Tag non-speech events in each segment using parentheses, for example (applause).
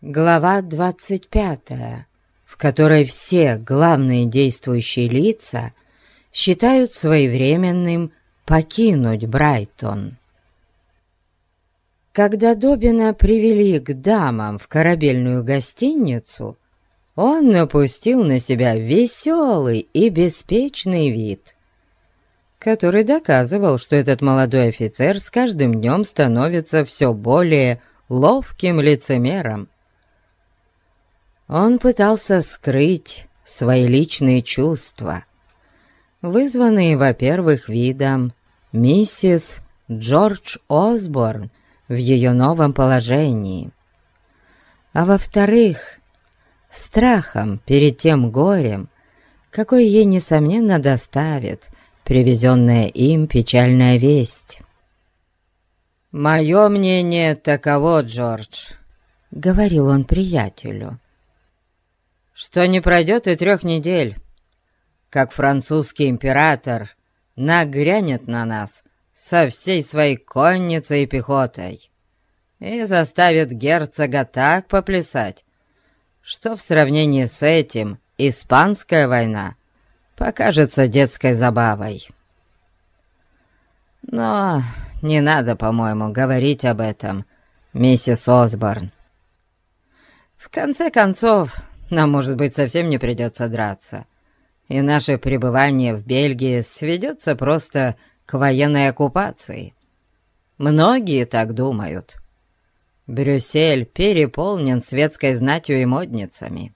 Глава 25, в которой все главные действующие лица считают своевременным покинуть Брайтон. Когда Добина привели к дамам в корабельную гостиницу, он напустил на себя веселый и беспечный вид, который доказывал, что этот молодой офицер с каждым днем становится все более ловким лицемером. Он пытался скрыть свои личные чувства, вызванные, во-первых, видом миссис Джордж Осборн в ее новом положении, а во-вторых, страхом перед тем горем, какой ей, несомненно, доставит привезенная им печальная весть. «Мое мнение таково, Джордж», — говорил он приятелю, что не пройдет и трех недель, как французский император нагрянет на нас со всей своей конницей и пехотой и заставит герцога так поплясать, что в сравнении с этим испанская война покажется детской забавой. Но не надо, по-моему, говорить об этом, миссис Осборн. В конце концов, нам, может быть, совсем не придется драться. И наше пребывание в Бельгии сведется просто к военной оккупации. Многие так думают. Брюссель переполнен светской знатью и модницами.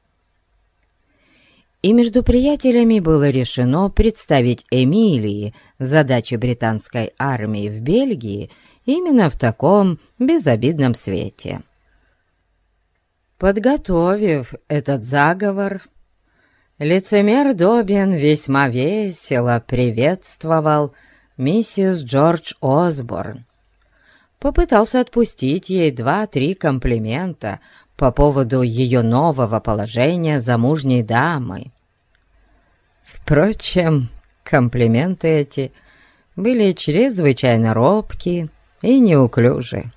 И между приятелями было решено представить Эмилии задачи британской армии в Бельгии именно в таком безобидном свете. Подготовив этот заговор, лицемер Добин весьма весело приветствовал миссис Джордж Осборн. Попытался отпустить ей два-три комплимента по поводу ее нового положения замужней дамы. Впрочем, комплименты эти были чрезвычайно робкие и неуклюжие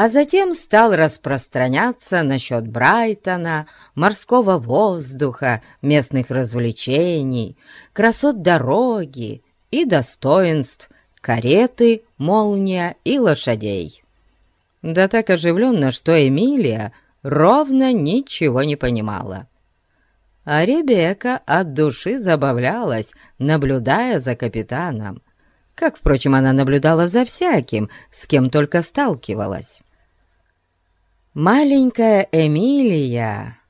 а затем стал распространяться насчет Брайтона, морского воздуха, местных развлечений, красот дороги и достоинств кареты, молния и лошадей. Да так оживленно, что Эмилия ровно ничего не понимала. А Ребекка от души забавлялась, наблюдая за капитаном, как, впрочем, она наблюдала за всяким, с кем только сталкивалась. Маленькая Эмилия,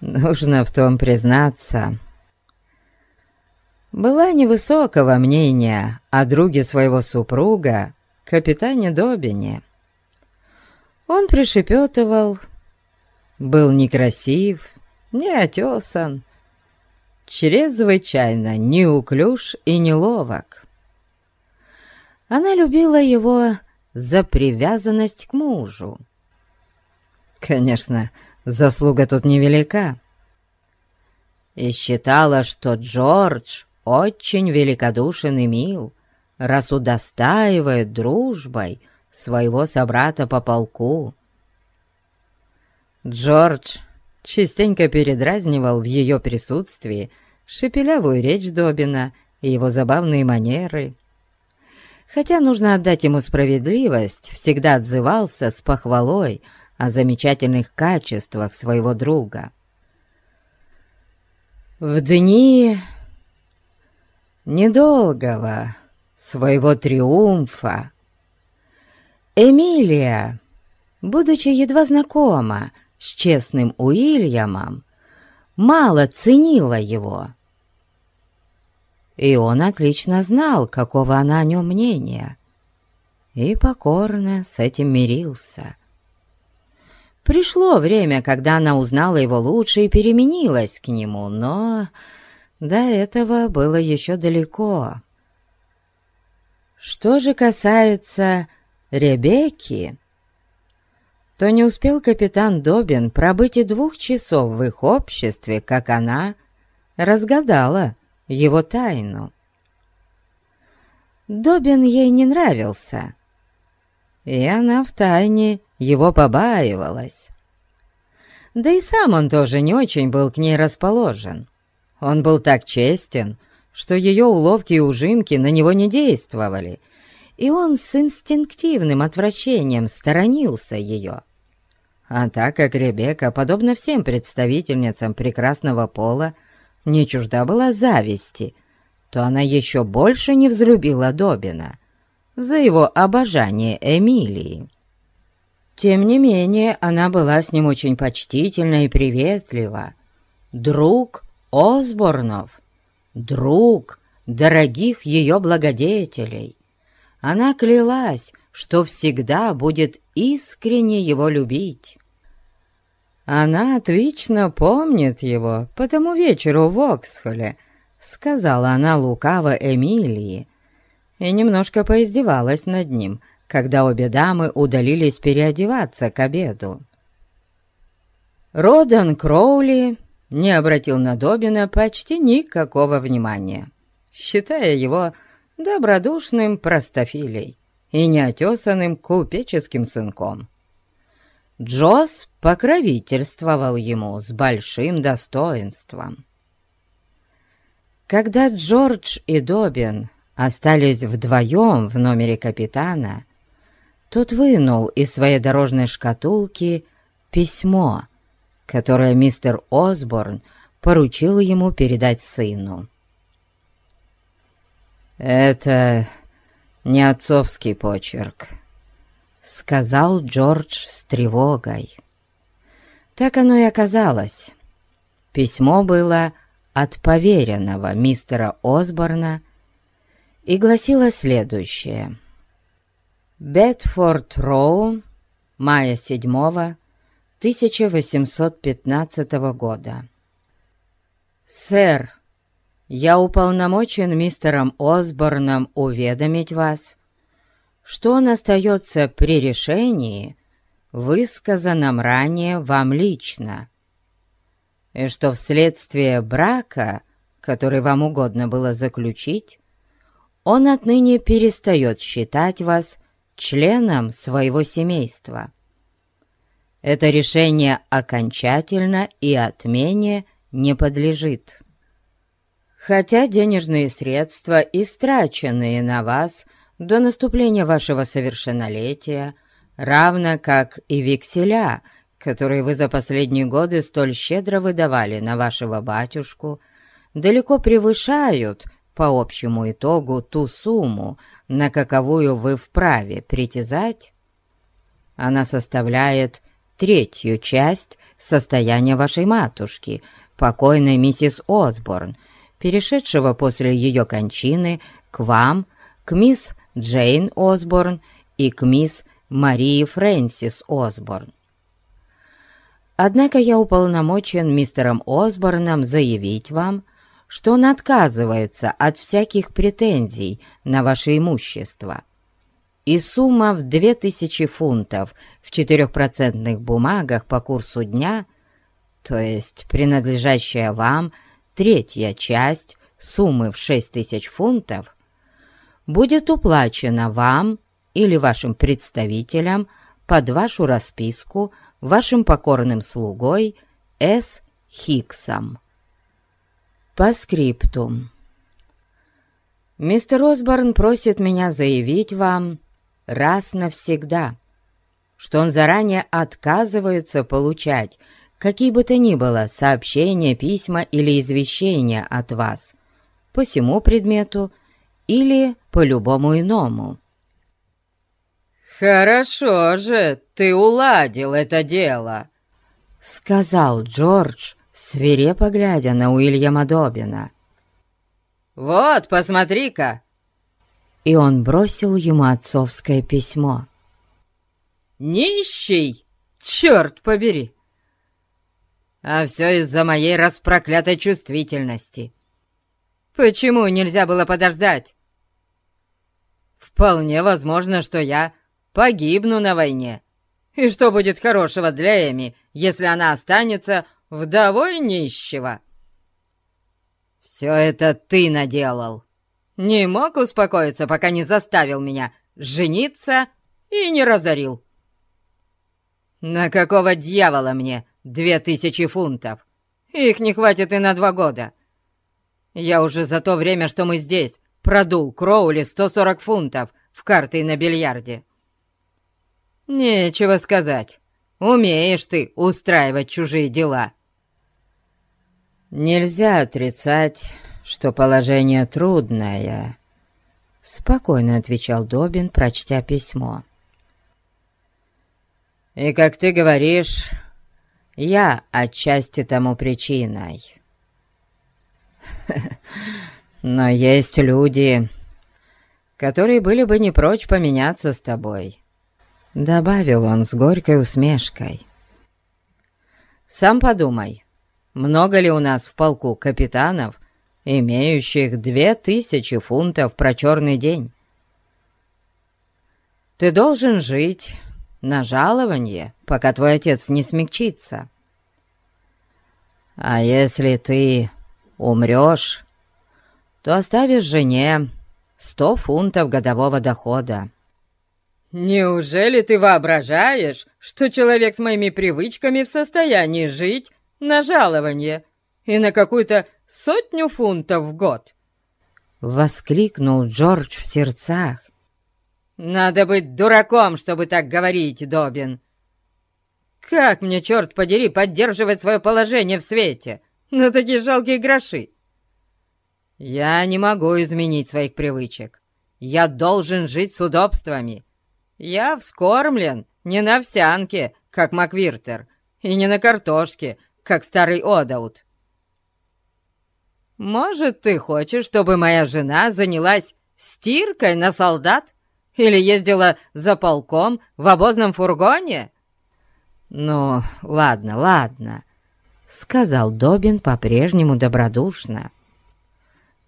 нужно в том признаться, была невысокого мнения о друге своего супруга, капитане Добине. Он пришепетывал, был некрасив, неотесан, чрезвычайно неуклюж и неловок. Она любила его за привязанность к мужу, Конечно, заслуга тут невелика. И считала, что Джордж очень великодушен и мил, раз удостаивает дружбой своего собрата по полку. Джордж частенько передразнивал в ее присутствии шепелявую речь Добина и его забавные манеры. Хотя нужно отдать ему справедливость, всегда отзывался с похвалой — о замечательных качествах своего друга. В дни недолгого своего триумфа Эмилия, будучи едва знакома с честным Уильямом, мало ценила его. И он отлично знал, какого она о нем мнения, и покорно с этим мирился. Пришло время, когда она узнала его лучше и переменилась к нему, но до этого было еще далеко. Что же касается Ребекки, то не успел капитан Добин пробыть и двух часов в их обществе, как она разгадала его тайну. Добин ей не нравился, и она втайне его побаивалась. Да и сам он тоже не очень был к ней расположен. Он был так честен, что ее уловки и ужимки на него не действовали, и он с инстинктивным отвращением сторонился ее. А так как Ребекка, подобно всем представительницам прекрасного пола, не чужда была зависти, то она еще больше не взлюбила Добина за его обожание Эмилии. Тем не менее, она была с ним очень почтительна и приветлива. Друг Осборнов, друг дорогих ее благодетелей. Она клялась, что всегда будет искренне его любить. Она отлично помнит его по тому вечеру в Оксхоле, сказала она лукаво Эмилии, и немножко поиздевалась над ним, когда обе дамы удалились переодеваться к обеду. Родан Кроули не обратил на Добина почти никакого внимания, считая его добродушным простофилей и неотесанным купеческим сынком. Джосс покровительствовал ему с большим достоинством. Когда Джордж и Добин остались вдвоем в номере капитана, тот вынул из своей дорожной шкатулки письмо, которое мистер Осборн поручил ему передать сыну. «Это не отцовский почерк», — сказал Джордж с тревогой. Так оно и оказалось. Письмо было от поверенного мистера Осборна и гласило следующее — Бетфорд Роу, мая 7 1815 года. «Сэр, я уполномочен мистером Осборном уведомить вас, что он остается при решении, высказанном ранее вам лично, и что вследствие брака, который вам угодно было заключить, он отныне перестает считать вас членам своего семейства. Это решение окончательно и отмене не подлежит. Хотя денежные средства, истраченные на вас до наступления вашего совершеннолетия, равно как и векселя, которые вы за последние годы столь щедро выдавали на вашего батюшку, далеко превышают по общему итогу ту сумму, на каковую вы вправе притязать, она составляет третью часть состояния вашей матушки, покойной миссис Осборн, перешедшего после ее кончины к вам, к мисс Джейн Осборн и к мисс Марии Фрэнсис Осборн. Однако я уполномочен мистером Осборном заявить вам, что он отказывается от всяких претензий на ваше имущество. И сумма в 2000 фунтов в четырехпроцентных бумагах по курсу дня, то есть принадлежащая вам третья часть суммы в 6000 фунтов, будет уплачена вам или вашим представителям под вашу расписку вашим покорным слугой С. Хиксом. По скриптум. Мистер Осборн просит меня заявить вам раз навсегда, что он заранее отказывается получать какие бы то ни было сообщения, письма или извещения от вас по всему предмету или по любому иному. «Хорошо же, ты уладил это дело», — сказал Джордж, свирепо глядя на Уильяма Добина. «Вот, посмотри-ка!» И он бросил ему отцовское письмо. «Нищий! Черт побери! А все из-за моей распроклятой чувствительности. Почему нельзя было подождать? Вполне возможно, что я погибну на войне. И что будет хорошего для Эми, если она останется вдовой нищего. Все это ты наделал. Не мог успокоиться, пока не заставил меня жениться и не разорил. На какого дьявола мне две тысячи фунтов? Их не хватит и на два года. Я уже за то время, что мы здесь, продул Кроули 140 фунтов в карты на бильярде. Нечего сказать. Умеешь ты устраивать чужие дела. Нельзя отрицать, что положение трудное, спокойно отвечал Добин, прочтя письмо. И, как ты говоришь, я отчасти тому причиной. (laughs) Но есть люди, которые были бы не прочь поменяться с тобой», — добавил он с горькой усмешкой. «Сам подумай, много ли у нас в полку капитанов, имеющих две тысячи фунтов про черный день? Ты должен жить на жалование, пока твой отец не смягчится. А если ты умрешь, то оставишь жене сто фунтов годового дохода. Неужели ты воображаешь, что человек с моими привычками в состоянии жить на жалование и на какую-то сотню фунтов в год?» Воскликнул Джордж в сердцах. «Надо быть дураком, чтобы так говорить, Добин. Как мне, черт подери, поддерживать свое положение в свете на такие жалкие гроши? Я не могу изменить своих привычек. Я должен жить с удобствами. Я вскормлен не на овсянке, как Маквиртер, и не на картошке, как старый Одаут. Может, ты хочешь, чтобы моя жена занялась стиркой на солдат или ездила за полком в обозном фургоне?» «Ну, ладно, ладно», — сказал Добин по-прежнему добродушно.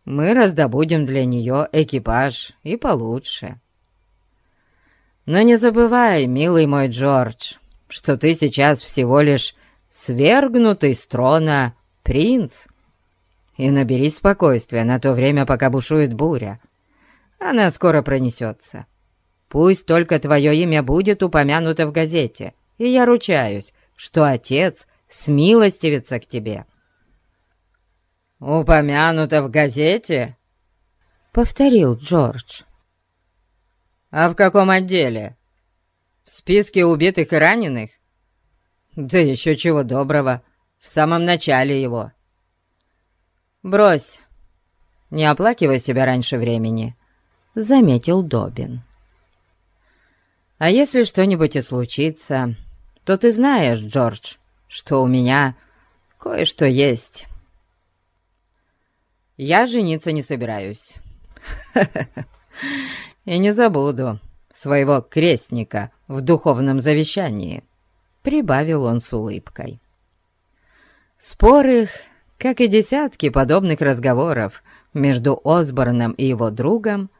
«Мы раздобудем для нее экипаж и получше». «Но не забывай, милый мой Джордж, что ты сейчас всего лишь свергнутый с трона принц. И наберись спокойствия на то время, пока бушует буря. Она скоро пронесется. Пусть только твое имя будет упомянуто в газете, и я ручаюсь, что отец смилостивится к тебе». «Упомянуто в газете?» — повторил Джордж. «А в каком отделе? В списке убитых и раненых? Да еще чего доброго, в самом начале его». «Брось, не оплакивай себя раньше времени», — заметил Добин. «А если что-нибудь и случится, то ты знаешь, Джордж, что у меня кое-что есть. Я жениться не собираюсь. (laughs) И не забуду своего крестника в духовном завещании», — прибавил он с улыбкой. Спор их, как и десятки подобных разговоров между Осборном и его другом,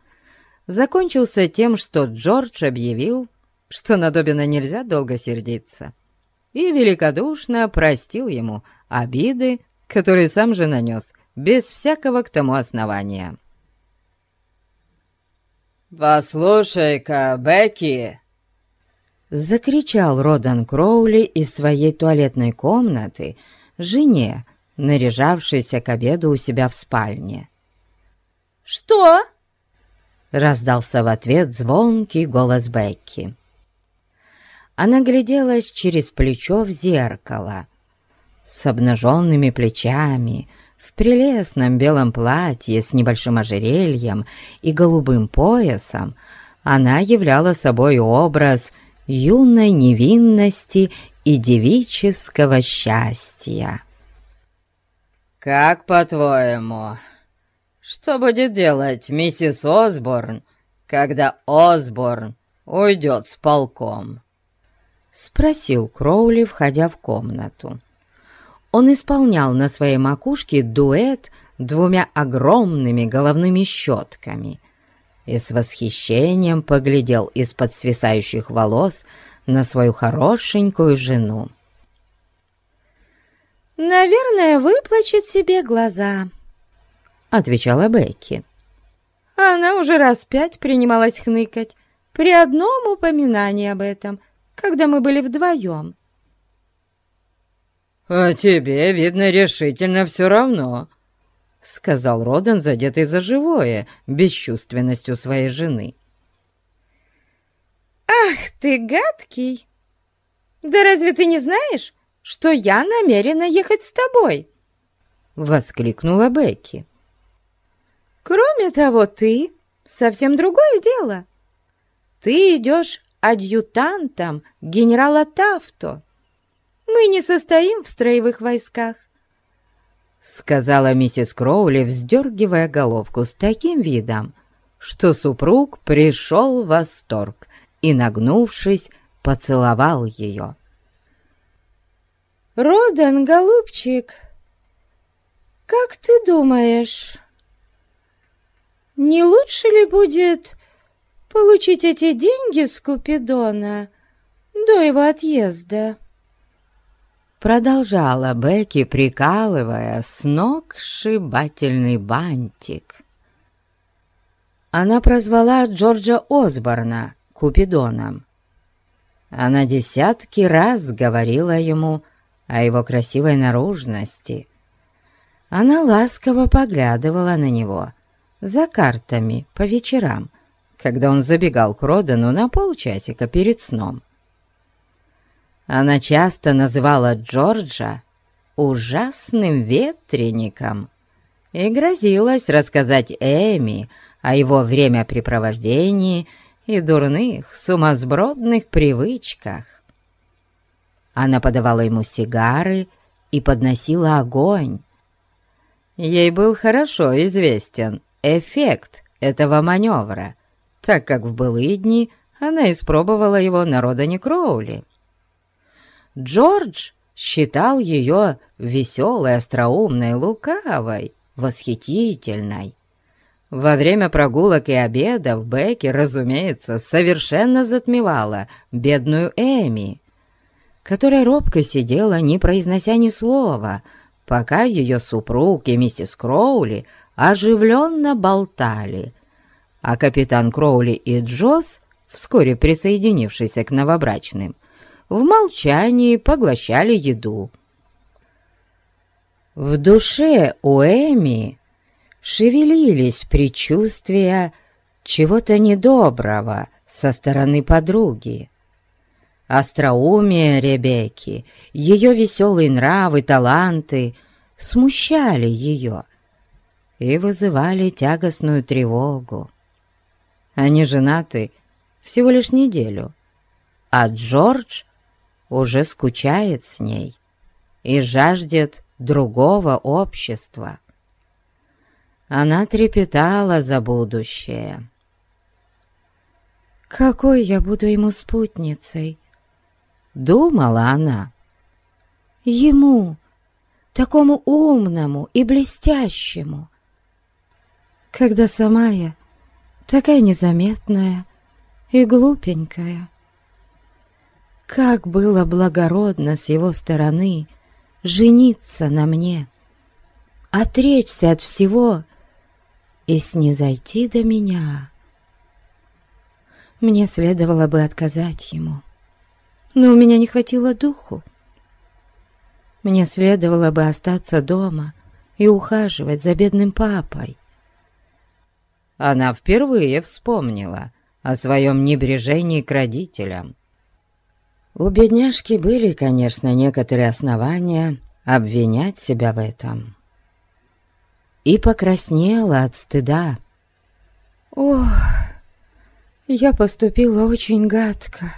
закончился тем, что Джордж объявил, что на Добина нельзя долго сердиться, и великодушно простил ему обиды, которые сам же нанес, без всякого к тому основания. «Послушай-ка, Бекки!» Закричал Родан Кроули из своей туалетной комнаты жене, наряжавшейся к обеду у себя в спальне. «Что?» Раздался в ответ звонкий голос Бекки. Она гляделась через плечо в зеркало. С обнаженными плечами, в прелестном белом платье с небольшим ожерельем и голубым поясом, она являла собой образ юной невинности и девического счастья. «Как по-твоему, что будет делать миссис Осборн, когда Осборн уйдет с полком?» Спросил Кроули, входя в комнату. Он исполнял на своей макушке дуэт двумя огромными головными щетками и с восхищением поглядел из-под свисающих волос на свою хорошенькую жену. «Наверное, выплачет себе глаза», — отвечала Бекки. Она уже раз пять принималась хныкать, при одном упоминании об этом, когда мы были вдвоем. «А тебе, видно, решительно все равно», — сказал Родан, задетый за живое, бесчувственностью своей жены. «Ах ты гадкий! Да разве ты не знаешь, что я намерена ехать с тобой?» — воскликнула Бекки. «Кроме того, ты — совсем другое дело. Ты идешь адъютантом генерала Тафто. Мы не состоим в строевых войсках. Сказала миссис Кроули, вздергивая головку с таким видом, что супруг пришел в восторг и, нагнувшись, поцеловал ее. «Родан, голубчик, как ты думаешь, не лучше ли будет получить эти деньги с Купидона до его отъезда?» Продолжала Бекки, прикалывая с ног сшибательный бантик. Она прозвала Джорджа Осборна Купидоном. Она десятки раз говорила ему о его красивой наружности. Она ласково поглядывала на него за картами по вечерам, когда он забегал к Родану на полчасика перед сном. Она часто называла Джорджа ужасным ветреником и грозилась рассказать Эми о его времяпрепровождении и дурных, сумасбродных привычках. Она подавала ему сигары и подносила огонь. Ей был хорошо известен эффект этого маневра, так как в былые дни она испробовала его на Родане Кроули. Джордж считал ее веселой, остроумной, лукавой, восхитительной. Во время прогулок и обедов Бекки, разумеется, совершенно затмевала бедную Эми, которая робко сидела, не произнося ни слова, пока ее супруг и миссис Кроули оживленно болтали, а капитан Кроули и Джосс, вскоре присоединившийся к новобрачным, в молчании поглощали еду. В душе у Эми шевелились предчувствия чего-то недоброго со стороны подруги. Остроумие Ребекки, ее веселые нравы, таланты смущали ее и вызывали тягостную тревогу. Они женаты всего лишь неделю, а Джордж уже скучает с ней и жаждет другого общества. Она трепетала за будущее. «Какой я буду ему спутницей?» Думала она. «Ему, такому умному и блестящему, когда сама я такая незаметная и глупенькая». Как было благородно с его стороны жениться на мне, отречься от всего и снизойти до меня. Мне следовало бы отказать ему, но у меня не хватило духу. Мне следовало бы остаться дома и ухаживать за бедным папой. Она впервые вспомнила о своем небрежении к родителям. У бедняжки были, конечно, некоторые основания обвинять себя в этом. И покраснела от стыда. «Ох, я поступила очень гадко»,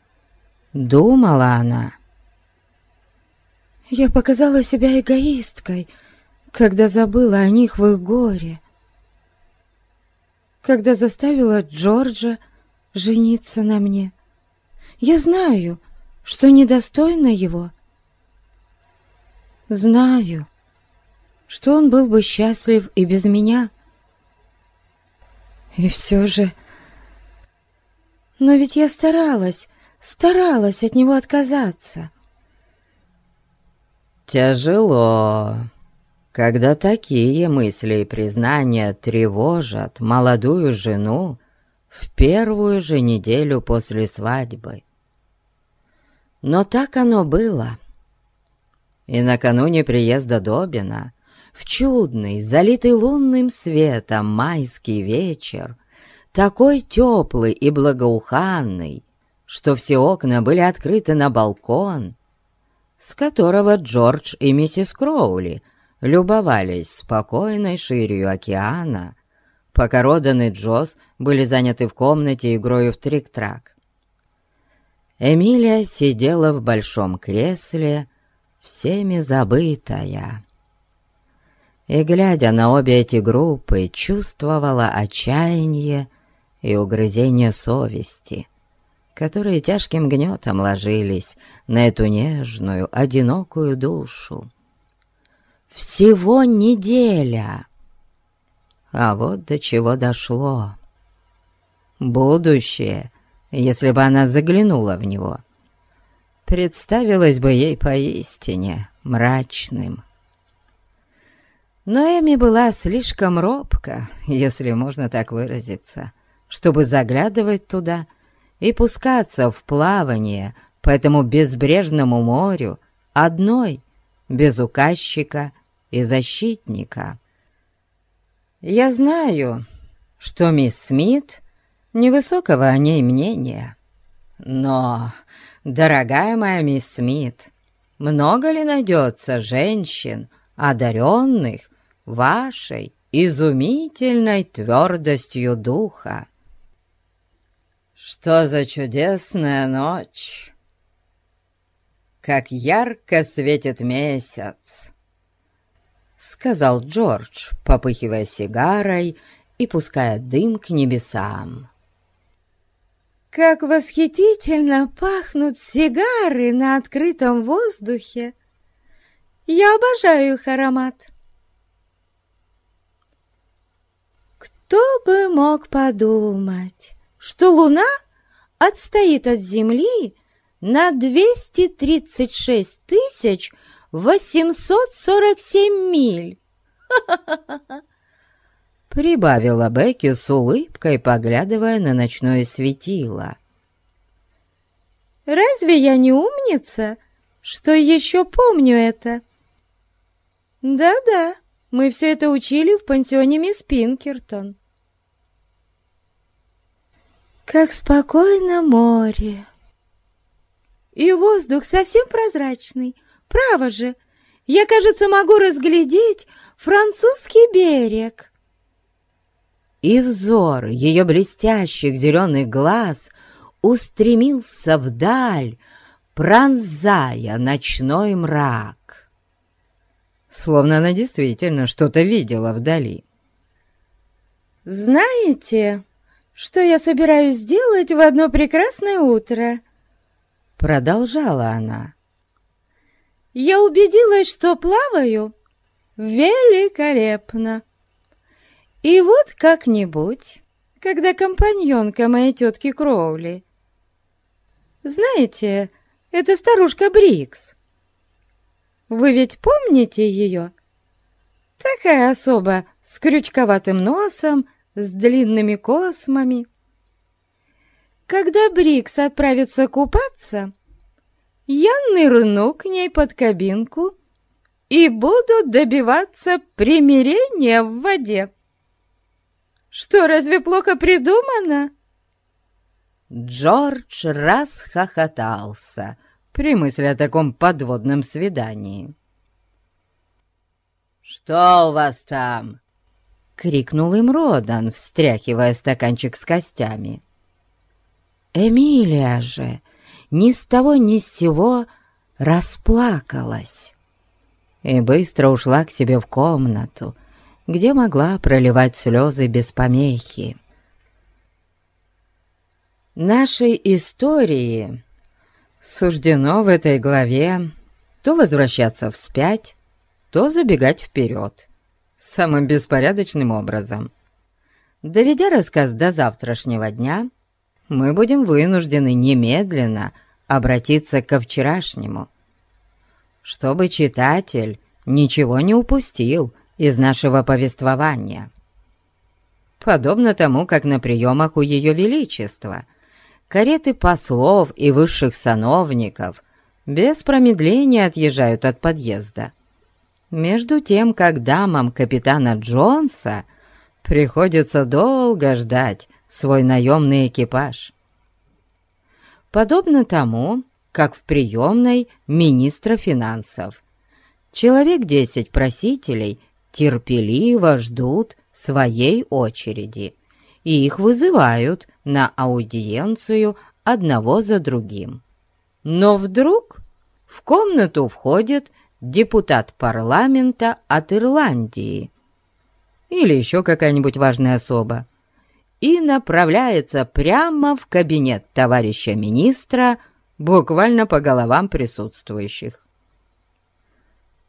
— думала она. «Я показала себя эгоисткой, когда забыла о них в их горе, когда заставила Джорджа жениться на мне» Я знаю, что недостойна его. Знаю, что он был бы счастлив и без меня. И все же... Но ведь я старалась, старалась от него отказаться. Тяжело, когда такие мысли и признания тревожат молодую жену, в первую же неделю после свадьбы. Но так оно было. И накануне приезда Добина, в чудный, залитый лунным светом майский вечер, такой теплый и благоуханный, что все окна были открыты на балкон, с которого Джордж и миссис Кроули любовались спокойной ширью океана, пока Родан и Джосс были заняты в комнате игрою в трик-трак. Эмилия сидела в большом кресле, всеми забытая. И, глядя на обе эти группы, чувствовала отчаяние и угрызение совести, которые тяжким гнетом ложились на эту нежную, одинокую душу. Всего неделя! А вот до чего дошло. Будущее, если бы она заглянула в него, представилось бы ей поистине мрачным. Но Эми была слишком робка, если можно так выразиться, чтобы заглядывать туда и пускаться в плавание по этому безбрежному морю одной, без указчика и защитника. Я знаю, что мисс Смит невысокого о ней мнения, но, дорогая моя мисс Смит, много ли найдется женщин, одаренных вашей изумительной твердостью духа? Что за чудесная ночь! Как ярко светит месяц! Сказал Джордж, попыхивая сигарой и пуская дым к небесам. «Как восхитительно пахнут сигары на открытом воздухе! Я обожаю их аромат!» Кто бы мог подумать, что Луна отстоит от Земли на 236 тысяч 847 миль. (laughs) Прибавила Бекки с улыбкой, поглядывая на ночное светило. «Разве я не умница, что еще помню это?» «Да-да, мы все это учили в пансионе мисс Пинкертон». Как спокойно море. И воздух совсем прозрачный. Право же, я, кажется, могу разглядеть французский берег. И взор ее блестящих зеленых глаз устремился вдаль, пронзая ночной мрак. Словно она действительно что-то видела вдали. «Знаете, что я собираюсь сделать в одно прекрасное утро?» Продолжала она. «Я убедилась, что плаваю великолепно. И вот как-нибудь, когда компаньонка моей тетки Кроули... Знаете, это старушка Брикс. Вы ведь помните ее? Такая особа с крючковатым носом, с длинными космами. Когда Брикс отправится купаться, я нырну к ней под кабинку и буду добиваться примирения в воде. Что, разве плохо придумано?» Джордж расхохотался при мысли о таком подводном свидании. «Что у вас там?» крикнул им Родан, встряхивая стаканчик с костями. Эмилия же ни с того ни с сего расплакалась и быстро ушла к себе в комнату, где могла проливать слезы без помехи. Нашей истории суждено в этой главе то возвращаться вспять, то забегать вперед самым беспорядочным образом. Доведя рассказ до завтрашнего дня, мы будем вынуждены немедленно обратиться ко вчерашнему, чтобы читатель ничего не упустил из нашего повествования. подобно тому, как на приемах у Ее Величества. Кареты послов и высших сановников без промедления отъезжают от подъезда. Между тем, как дамам капитана Джонса приходится долго ждать свой наемный экипаж. Подобно тому, как в приемной министра финансов. Человек десять просителей терпеливо ждут своей очереди, и их вызывают на аудиенцию одного за другим. Но вдруг в комнату входит депутат парламента от Ирландии или еще какая-нибудь важная особа и направляется прямо в кабинет товарища министра буквально по головам присутствующих.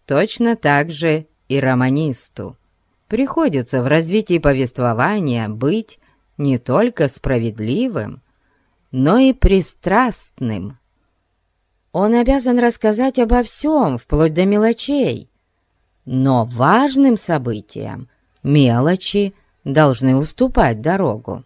Точно так же и романисту приходится в развитии повествования быть не только справедливым, но и пристрастным. Он обязан рассказать обо всем, вплоть до мелочей. Но важным событиям мелочи должны уступать дорогу.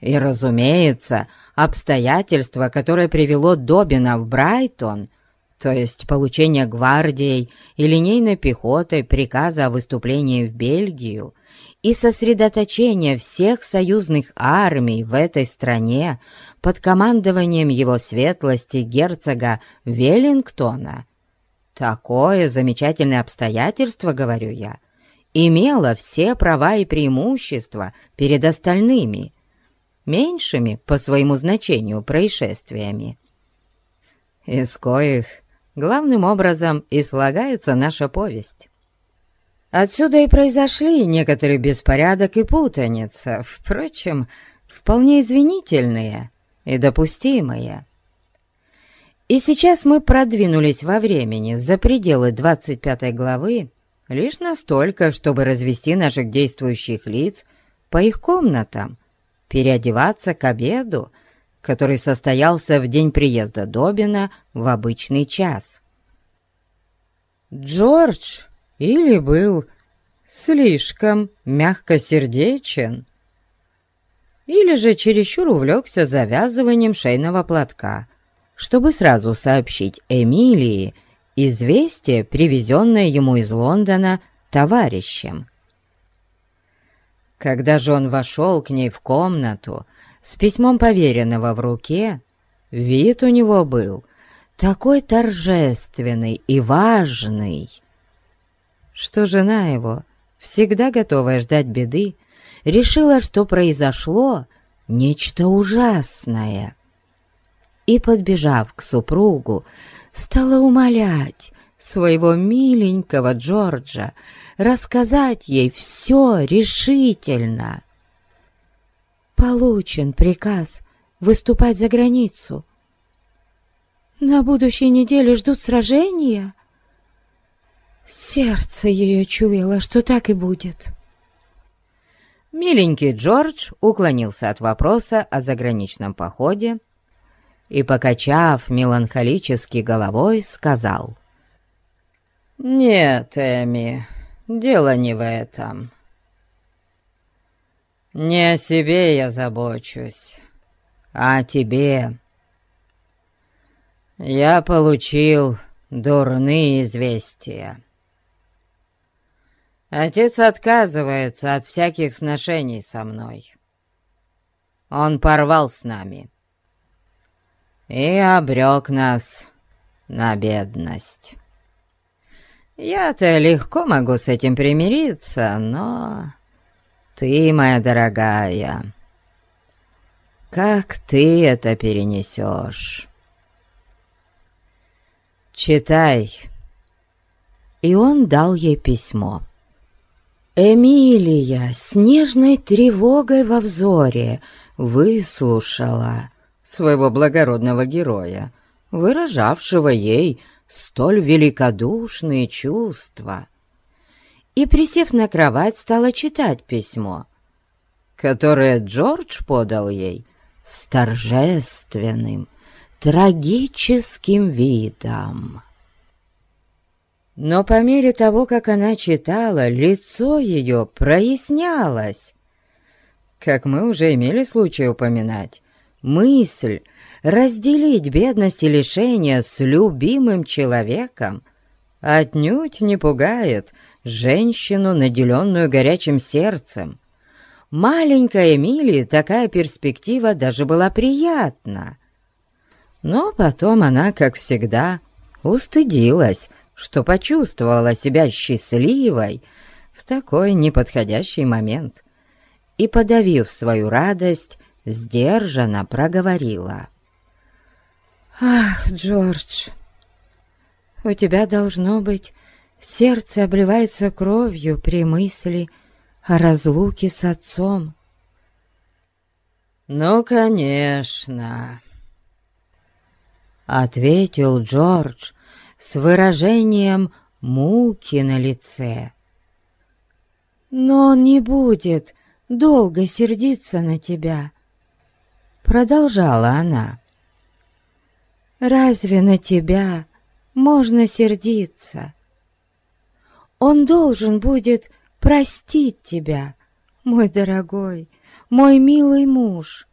И, разумеется, обстоятельство, которое привело Добина в Брайтон, то есть получение гвардией и линейной пехотой приказа о выступлении в Бельгию и сосредоточение всех союзных армий в этой стране под командованием его светлости герцога Веллингтона. Такое замечательное обстоятельство, говорю я, имело все права и преимущества перед остальными, меньшими по своему значению происшествиями, из коих главным образом и слагается наша повесть. Отсюда и произошли некоторый беспорядок и путаница, впрочем, вполне извинительные и допустимые. И сейчас мы продвинулись во времени за пределы 25 главы лишь настолько, чтобы развести наших действующих лиц по их комнатам, переодеваться к обеду, который состоялся в день приезда Добина в обычный час. Джордж или был слишком мягкосердечен, или же чересчур увлекся завязыванием шейного платка, чтобы сразу сообщить Эмилии известие, привезенное ему из Лондона товарищем. Когда же он вошел к ней в комнату с письмом поверенного в руке, вид у него был такой торжественный и важный, что жена его, всегда готовая ждать беды, решила, что произошло нечто ужасное. И, подбежав к супругу, стала умолять своего миленького Джорджа рассказать ей все решительно. Получен приказ выступать за границу. На будущей неделе ждут сражения, Сердце ее чуяло, что так и будет. Миленький Джордж уклонился от вопроса о заграничном походе и, покачав меланхолически головой, сказал. «Нет, Эми, дело не в этом. Не о себе я забочусь, а о тебе. Я получил дурные известия». Отец отказывается от всяких сношений со мной. Он порвал с нами и обрек нас на бедность. Я-то легко могу с этим примириться, но ты, моя дорогая, как ты это перенесешь? Читай. И он дал ей письмо. Эмилия с нежной тревогой во взоре выслушала своего благородного героя, выражавшего ей столь великодушные чувства, и, присев на кровать, стала читать письмо, которое Джордж подал ей с торжественным, трагическим видом. Но по мере того, как она читала, лицо ее прояснялось, как мы уже имели случай упоминать, мысль разделить бедность и лишения с любимым человеком отнюдь не пугает женщину, наделенную горячим сердцем. Маленькой Эмилии такая перспектива даже была приятна. Но потом она, как всегда, устыдилась, что почувствовала себя счастливой в такой неподходящий момент и, подавив свою радость, сдержанно проговорила. «Ах, Джордж, у тебя должно быть сердце обливается кровью при мысли о разлуке с отцом». «Ну, конечно», — ответил Джордж с выражением муки на лице. «Но он не будет долго сердиться на тебя», — продолжала она. «Разве на тебя можно сердиться? Он должен будет простить тебя, мой дорогой, мой милый муж.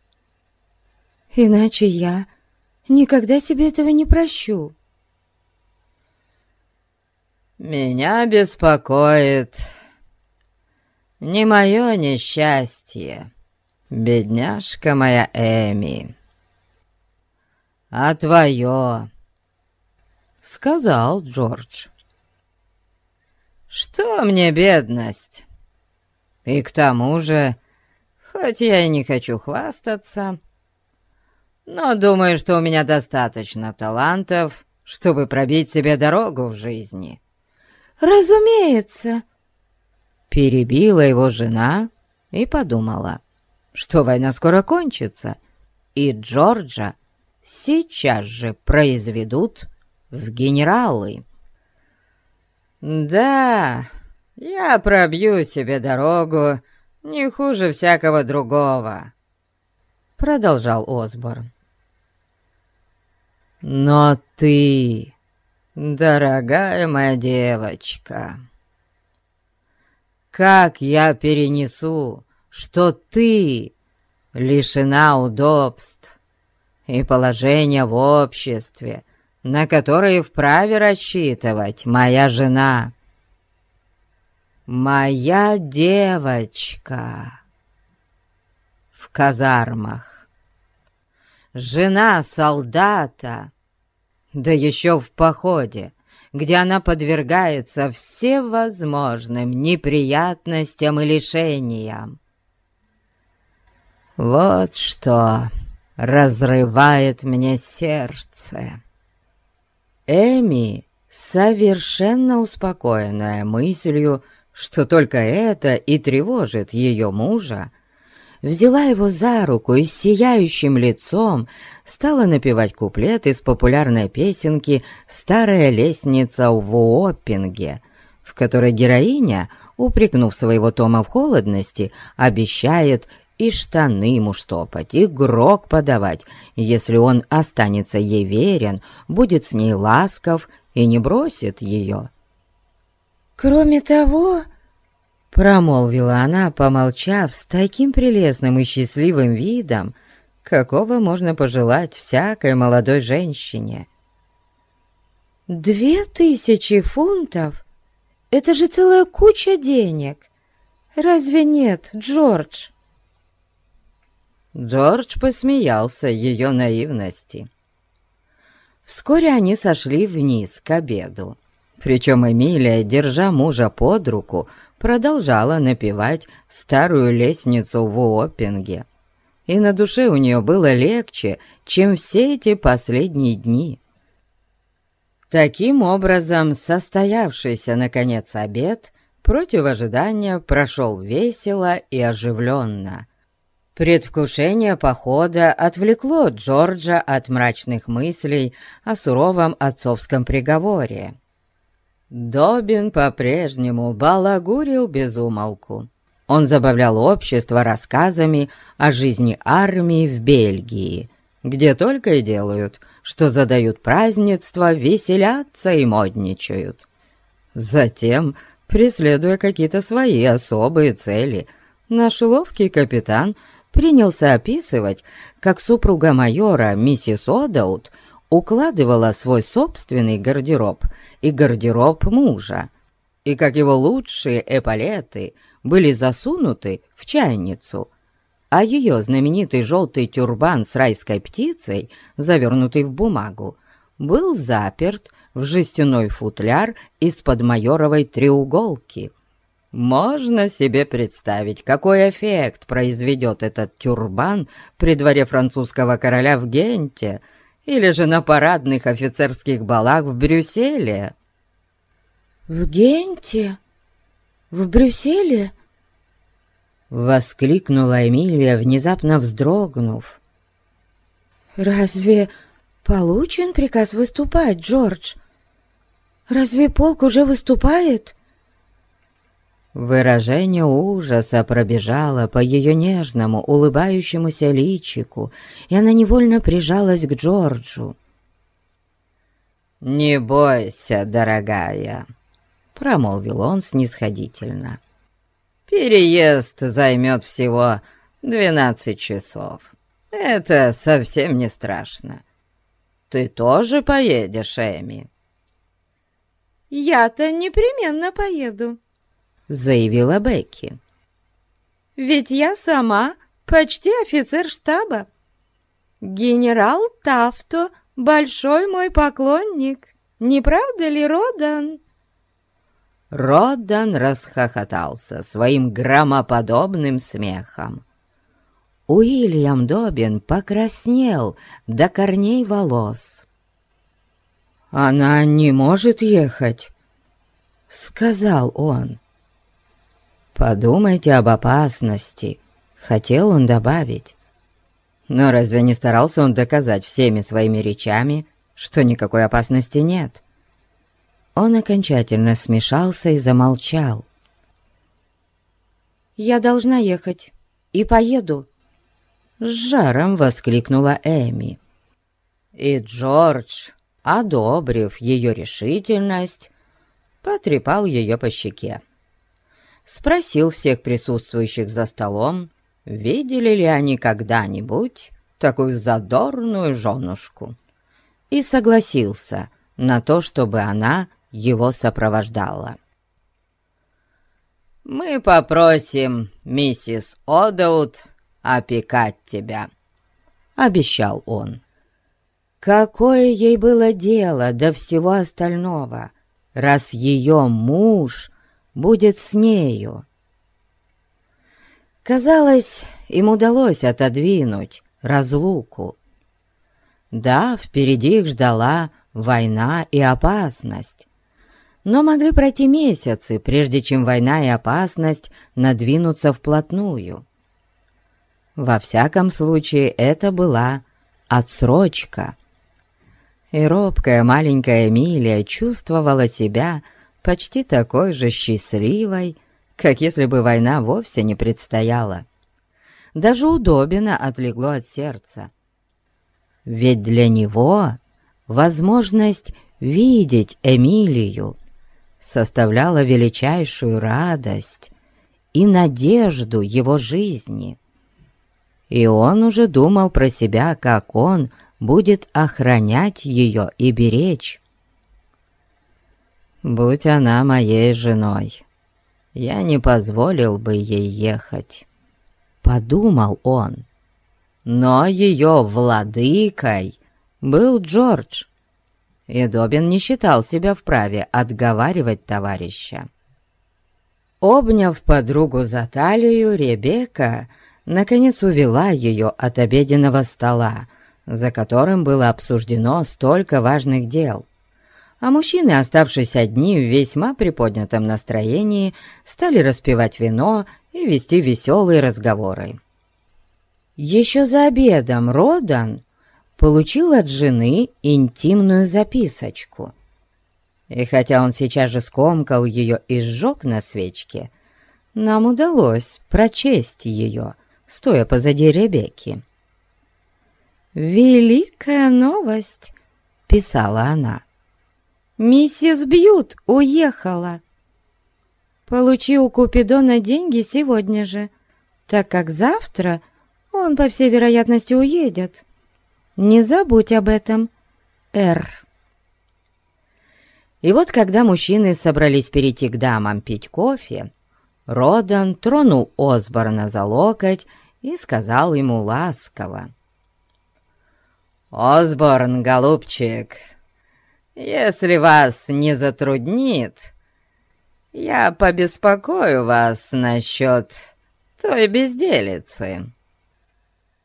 Иначе я никогда себе этого не прощу». «Меня беспокоит не мое несчастье, бедняжка моя Эми, а твое», — сказал Джордж. «Что мне бедность? И к тому же, хоть я и не хочу хвастаться, но думаю, что у меня достаточно талантов, чтобы пробить себе дорогу в жизни». «Разумеется!» Перебила его жена и подумала, что война скоро кончится, и Джорджа сейчас же произведут в генералы. «Да, я пробью себе дорогу не хуже всякого другого», — продолжал Осборн. «Но ты...» «Дорогая моя девочка, как я перенесу, что ты лишена удобств и положения в обществе, на которые вправе рассчитывать моя жена. Моя девочка в казармах, жена солдата, да еще в походе, где она подвергается всевозможным неприятностям и лишениям. Вот что разрывает мне сердце. Эми, совершенно успокоенная мыслью, что только это и тревожит ее мужа, взяла его за руку и с сияющим лицом стала напевать куплет из популярной песенки «Старая лестница в Уоппинге», в которой героиня, упрекнув своего Тома в холодности, обещает и штаны ему штопать, и грок подавать, если он останется ей верен, будет с ней ласков и не бросит ее. «Кроме того, Промолвила она, помолчав с таким прелестным и счастливым видом, какого можно пожелать всякой молодой женщине. «Две тысячи фунтов? Это же целая куча денег! Разве нет, Джордж?» Джордж посмеялся ее наивности. Вскоре они сошли вниз к обеду. Причем Эмилия, держа мужа под руку, продолжала напевать старую лестницу в Уоппинге. И на душе у нее было легче, чем все эти последние дни. Таким образом, состоявшийся, наконец, обед против ожидания прошел весело и оживленно. Предвкушение похода отвлекло Джорджа от мрачных мыслей о суровом отцовском приговоре. Добин по-прежнему балагурил без умолку. Он забавлял общество рассказами о жизни армии в Бельгии, где только и делают, что задают празднества, веселятся и модничают. Затем, преследуя какие-то свои особые цели, Наш ловкий капитан принялся описывать, как супруга майора, миссис Одаут, укладывала свой собственный гардероб и гардероб мужа, и как его лучшие эполеты были засунуты в чайницу, а ее знаменитый желтый тюрбан с райской птицей, завернутый в бумагу, был заперт в жестяной футляр из-под майоровой треуголки. Можно себе представить, какой эффект произведет этот тюрбан при дворе французского короля в Генте или же на парадных офицерских балах в Брюсселе. «В Генте? В Брюсселе?» Воскликнула Эмилия, внезапно вздрогнув. «Разве получен приказ выступать, Джордж? Разве полк уже выступает?» Выражение ужаса пробежало по ее нежному, улыбающемуся личику, и она невольно прижалась к Джорджу. «Не бойся, дорогая», — промолвил он снисходительно. «Переезд займет всего двенадцать часов. Это совсем не страшно. Ты тоже поедешь, Эми?» «Я-то непременно поеду», — заявила Бекки. «Ведь я сама почти офицер штаба. Генерал Тафто — большой мой поклонник, не правда ли, Родан?» Родан расхохотался своим громоподобным смехом. Уильям Добин покраснел до корней волос. «Она не может ехать», — сказал он. «Подумайте об опасности», — хотел он добавить. Но разве не старался он доказать всеми своими речами, что никакой опасности нет? Он окончательно смешался и замолчал. «Я должна ехать и поеду», — с жаром воскликнула Эми. И Джордж, одобрив ее решительность, потрепал ее по щеке спросил всех присутствующих за столом, видели ли они когда-нибудь такую задорную женушку, и согласился на то, чтобы она его сопровождала. «Мы попросим миссис Одаут опекать тебя», — обещал он. Какое ей было дело до всего остального, раз ее муж будет с нею. Казалось, им удалось отодвинуть разлуку. Да, впереди их ждала война и опасность. Но могли пройти месяцы, прежде чем война и опасность надвинутся вплотную. Во всяком случае, это была отсрочка. И робкая маленькая Эмилия чувствовала себя почти такой же счастливой, как если бы война вовсе не предстояла. Даже у Добина отлегло от сердца. Ведь для него возможность видеть Эмилию составляла величайшую радость и надежду его жизни. И он уже думал про себя, как он будет охранять ее и беречь. Будь она моей женой, я не позволил бы ей ехать. Подумал он. Но ее владыкой был Джордж, и Добин не считал себя вправе отговаривать товарища. Обняв подругу за талию, Ребекка наконец увела ее от обеденного стола, за которым было обсуждено столько важных дел — а мужчины, оставшись одни в весьма приподнятом настроении, стали распивать вино и вести веселые разговоры. Еще за обедом Родан получил от жены интимную записочку. И хотя он сейчас же скомкал ее и сжег на свечке, нам удалось прочесть ее, стоя позади Ребекки. «Великая новость!» — писала она. Миссис Бьют уехала. Получи у Купидона деньги сегодня же. так как завтра он, по всей вероятности, уедет. Не забудь об этом, Эр». И вот когда мужчины собрались перейти к дамам пить кофе, Родан тронул Осборна за локоть и сказал ему ласково. «Осборн, голубчик, если вас не затруднит, я побеспокою вас насчет той безделицы».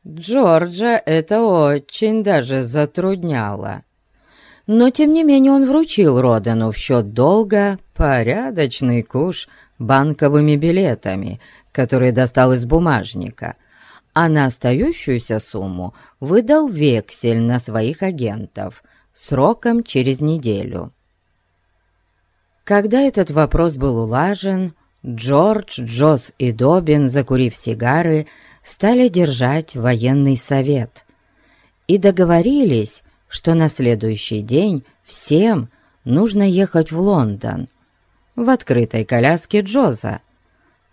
Джорджа это очень даже затрудняло. Но, тем не менее, он вручил Родану в счет долга порядочный куш банковыми билетами, которые достал из бумажника, а на остающуюся сумму выдал вексель на своих агентов сроком через неделю. Когда этот вопрос был улажен, Джордж, Джосс и Добин, закурив сигары, стали держать военный совет и договорились, что на следующий день всем нужно ехать в Лондон в открытой коляске Джоза.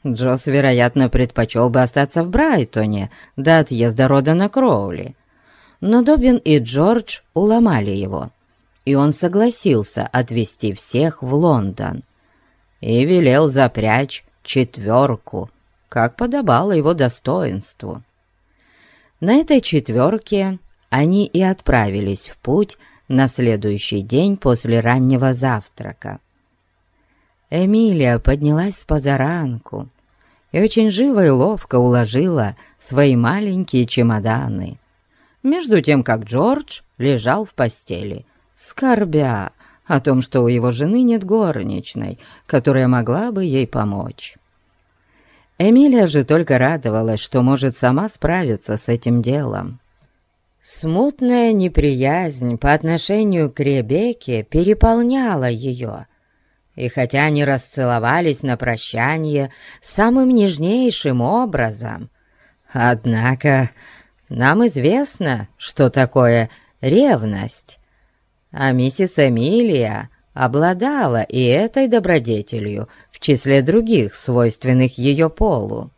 Джоз, вероятно, предпочел бы остаться в Брайтоне до отъезда Родана Кроули, но Добин и Джордж уломали его, и он согласился отвезти всех в Лондон и велел запрячь четверку, как подобало его достоинству. На этой четверке они и отправились в путь на следующий день после раннего завтрака. Эмилия поднялась с позаранку и очень живо и ловко уложила свои маленькие чемоданы, между тем как Джордж лежал в постели, скорбя о том, что у его жены нет горничной, которая могла бы ей помочь. Эмилия же только радовалась, что может сама справиться с этим делом. Смутная неприязнь по отношению к Ребекке переполняла ее, и хотя они расцеловались на прощание самым нежнейшим образом, однако нам известно, что такое ревность, а миссис Эмилия обладала и этой добродетелью в числе других, свойственных ее полу.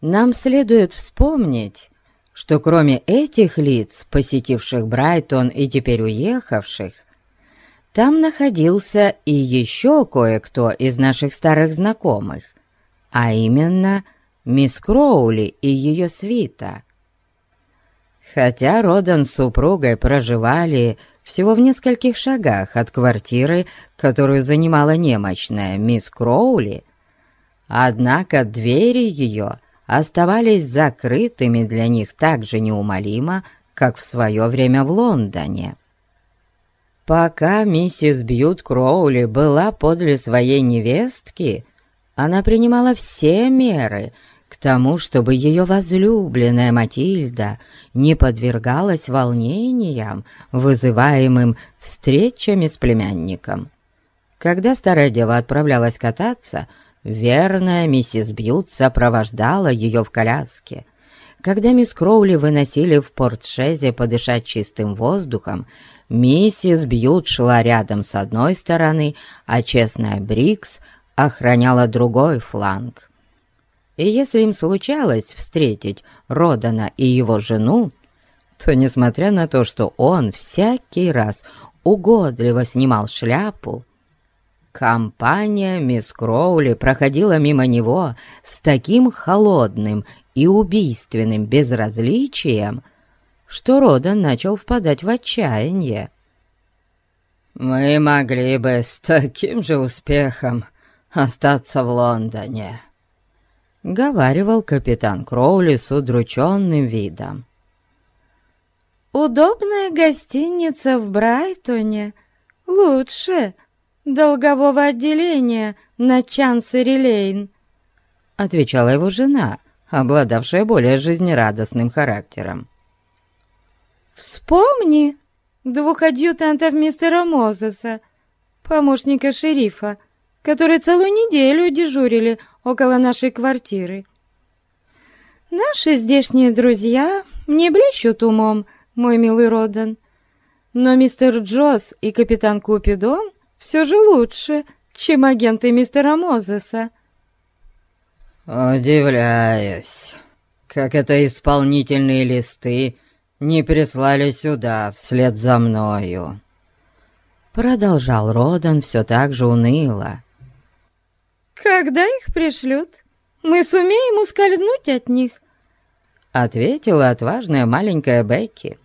Нам следует вспомнить, что кроме этих лиц, посетивших Брайтон и теперь уехавших, там находился и еще кое-кто из наших старых знакомых, а именно мисс Кроули и ее свита. Хотя Родан с супругой проживали всего в нескольких шагах от квартиры, которую занимала немощная мисс Кроули, однако двери ее оставались закрытыми для них так же неумолимо, как в свое время в Лондоне. Пока миссис Бьют Кроули была подле своей невестки, она принимала все меры к тому, чтобы ее возлюбленная Матильда не подвергалась волнениям, вызываемым встречами с племянником. Когда старая дева отправлялась кататься, верная миссис Бьют сопровождала ее в коляске. Когда мисс Кроули выносили в портшезе подышать чистым воздухом, Миссис Бьют шла рядом с одной стороны, а честная Брикс охраняла другой фланг. И если им случалось встретить Родана и его жену, то, несмотря на то, что он всякий раз угодливо снимал шляпу, компания мисс Кроули проходила мимо него с таким холодным и убийственным безразличием, что Родан начал впадать в отчаяние. «Мы могли бы с таким же успехом остаться в Лондоне», — говаривал капитан Кроули с удрученным видом. «Удобная гостиница в Брайтоне лучше долгового отделения на Чансери-Лейн», — отвечала его жена, обладавшая более жизнерадостным характером. «Вспомни двух адъютантов мистера Мозеса, помощника шерифа, которые целую неделю дежурили около нашей квартиры. Наши здешние друзья не блещут умом, мой милый Родан, но мистер Джосс и капитан Купидон все же лучше, чем агенты мистера Мозеса. «Удивляюсь, как это исполнительные листы не прислали сюда вслед за мною». Продолжал Родан все так же уныло. «Когда их пришлют, мы сумеем ускользнуть от них», ответила отважная маленькая Бекки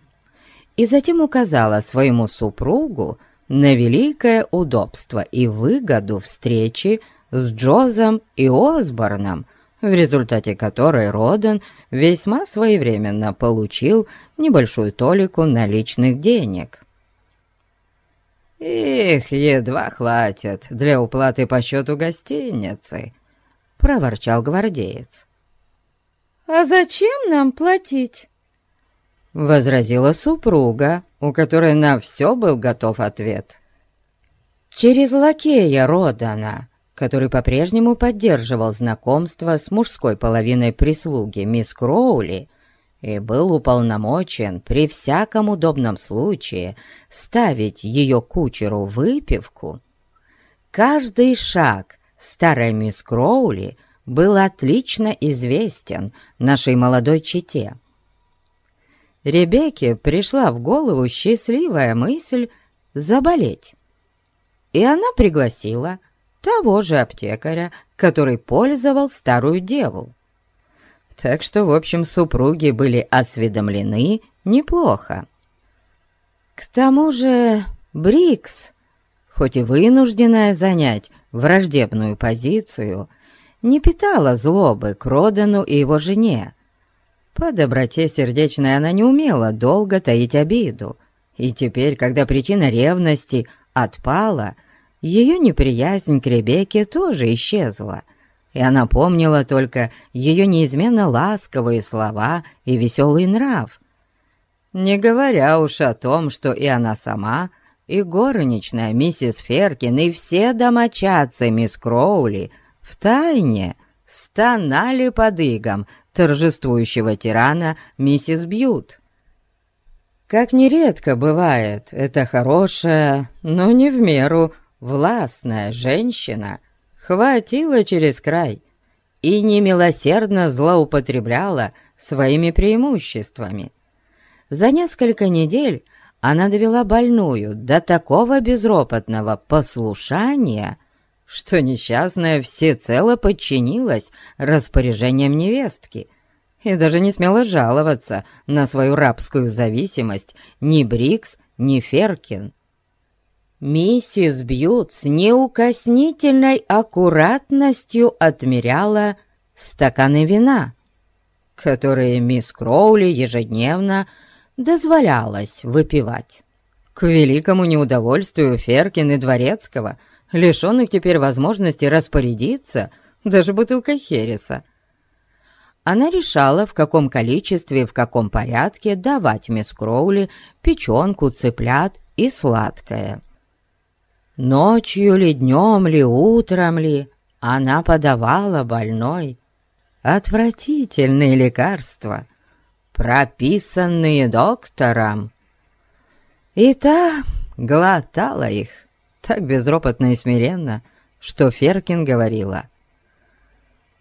и затем указала своему супругу на великое удобство и выгоду встречи с Джозом и Осборном, в результате которой Роден весьма своевременно получил небольшую толику наличных денег. «Их едва хватит для уплаты по счету гостиницы», — проворчал гвардеец. «А зачем нам платить?» — возразила супруга, у которой на все был готов ответ. Через лакея Родана, который по-прежнему поддерживал знакомство с мужской половиной прислуги мисс Кроули, и был уполномочен при всяком удобном случае ставить ее кучеру выпивку, каждый шаг старой мисс Кроули был отлично известен нашей молодой чете. Ребекке пришла в голову счастливая мысль заболеть, и она пригласила того же аптекаря, который пользовал старую деву. Так что, в общем, супруги были осведомлены неплохо. К тому же Брикс, хоть и вынужденная занять враждебную позицию, не питала злобы к Родану и его жене. По доброте сердечной она не умела долго таить обиду, и теперь, когда причина ревности отпала, ее неприязнь к Ребекке тоже исчезла — и она помнила только ее неизменно ласковые слова и веселый нрав. Не говоря уж о том, что и она сама, и горничная миссис Феркин, и все домочадцы мисс Кроули втайне стонали под игом торжествующего тирана миссис Бьют. Как нередко бывает, эта хорошая, но не в меру властная женщина хватила через край и немилосердно злоупотребляла своими преимуществами. За несколько недель она довела больную до такого безропотного послушания, что несчастная всецело подчинилась распоряжениям невестки и даже не смела жаловаться на свою рабскую зависимость ни Брикс, ни Феркин. Миссис Бьют с неукоснительной аккуратностью отмеряла стаканы вина, которые мисс Кроули ежедневно дозволялось выпивать. К великому неудовольствию Феркин и Дворецкого, лишенных теперь возможности распорядиться даже бутылкой Хереса, она решала, в каком количестве в каком порядке давать мисс Кроули печенку, цыплят и сладкое. Ночью ли, днем ли, утром ли, она подавала больной отвратительные лекарства, прописанные доктором. И та глотала их так безропотно и смиренно, что Феркин говорила.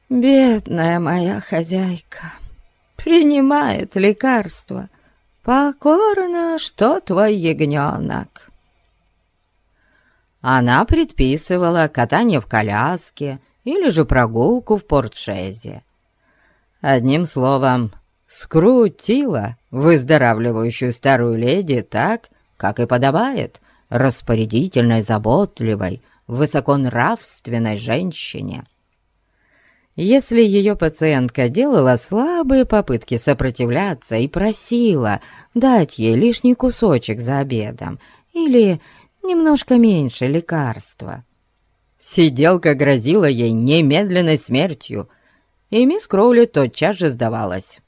«Бедная моя хозяйка принимает лекарства, покорно, что твой ягненок». Она предписывала катание в коляске или же прогулку в портшезе. Одним словом, скрутила выздоравливающую старую леди так, как и подобает распорядительной, заботливой, высоконравственной женщине. Если ее пациентка делала слабые попытки сопротивляться и просила дать ей лишний кусочек за обедом или немножко меньше лекарства. Сиделка грозила ей немедленной смертью, и мисс Кроули тотчас же сдавалась.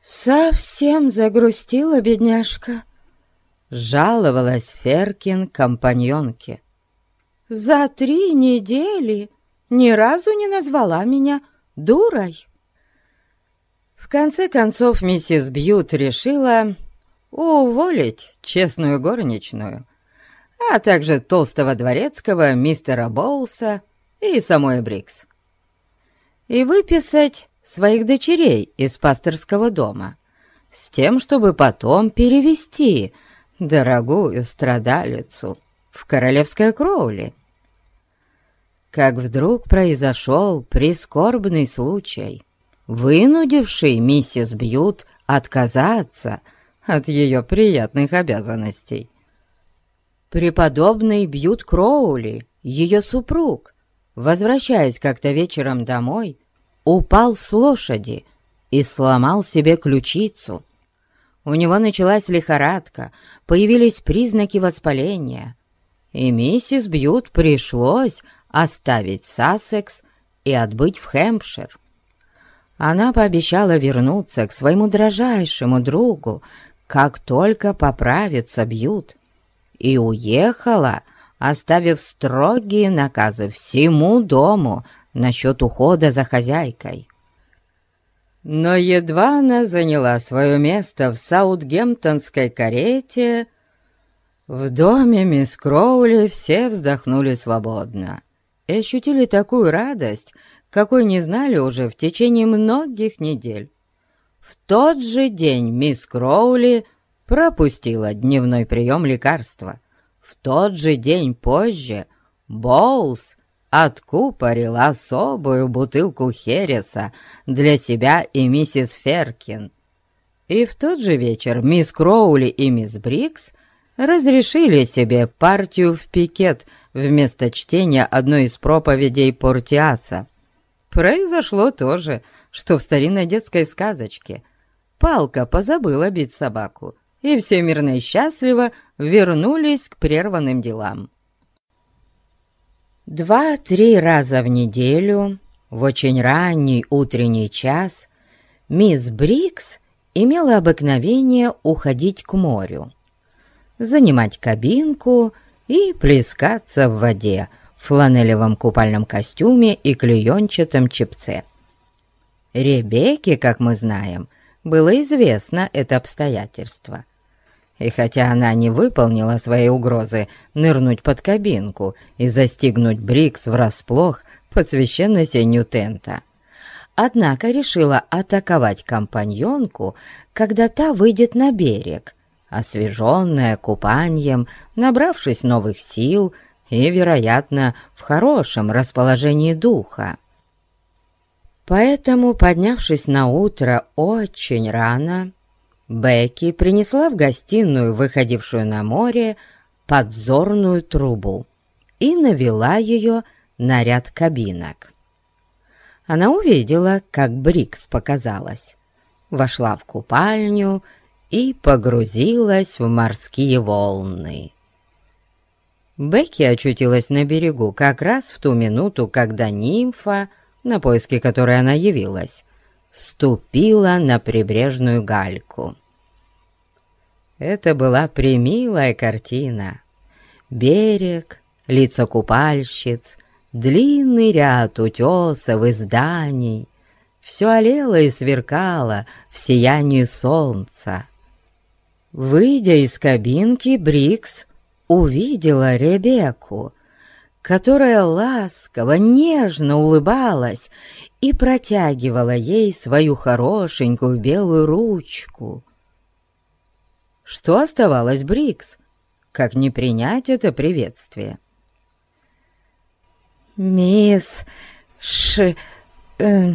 «Совсем загрустила бедняжка», — жаловалась Феркин компаньонке. «За три недели ни разу не назвала меня дурой». В конце концов миссис Бьют решила уволить честную горничную а также толстого дворецкого мистера Боулса и самой Брикс. и выписать своих дочерей из пасторского дома, с тем, чтобы потом перевести дорогую страдалицу в королевское Кроули. Как вдруг произошел прискорбный случай, вынудивший миссис Бьют отказаться от ее приятных обязанностей. Преподобный Бьют Кроули, ее супруг, возвращаясь как-то вечером домой, упал с лошади и сломал себе ключицу. У него началась лихорадка, появились признаки воспаления, и миссис Бьют пришлось оставить Сассекс и отбыть в Хэмпшир. Она пообещала вернуться к своему дрожайшему другу, как только поправится Бьют, и уехала, оставив строгие наказы всему дому насчет ухода за хозяйкой. Но едва она заняла свое место в саутгемптонской карете, в доме мисс Кроули все вздохнули свободно и ощутили такую радость, какой не знали уже в течение многих недель. В тот же день мисс Кроули пропустила дневной прием лекарства. В тот же день позже Боулс откупорил особую бутылку Хереса для себя и миссис Феркин. И в тот же вечер мисс Кроули и мисс Брикс разрешили себе партию в пикет вместо чтения одной из проповедей Портиаса. Произошло то же, что в старинной детской сказочке. Палка позабыла бить собаку, и все мирно и счастливо вернулись к прерванным делам. Два-три раза в неделю, в очень ранний утренний час, мисс Брикс имела обыкновение уходить к морю, занимать кабинку и плескаться в воде в фланелевом купальном костюме и клеенчатом чепце. Ребекке, как мы знаем, было известно это обстоятельство — и хотя она не выполнила своей угрозы нырнуть под кабинку и застигнуть Брикс врасплох под священной сенью тента, однако решила атаковать компаньонку, когда та выйдет на берег, освеженная купанием, набравшись новых сил и, вероятно, в хорошем расположении духа. Поэтому, поднявшись на утро очень рано, Бекки принесла в гостиную, выходившую на море, подзорную трубу и навела ее на ряд кабинок. Она увидела, как Брикс показалась, вошла в купальню и погрузилась в морские волны. Бекки очутилась на берегу как раз в ту минуту, когда нимфа, на поиски которой она явилась, ступила на прибрежную гальку. Это была примилая картина. Берег, лица купальщиц, длинный ряд утесов и зданий. Все олело и сверкало в сиянии солнца. Выйдя из кабинки, Брикс увидела Ребекку, которая ласково, нежно улыбалась и протягивала ей свою хорошенькую белую ручку. Что оставалось Брикс, как не принять это приветствие? «Мисс Ш... Э,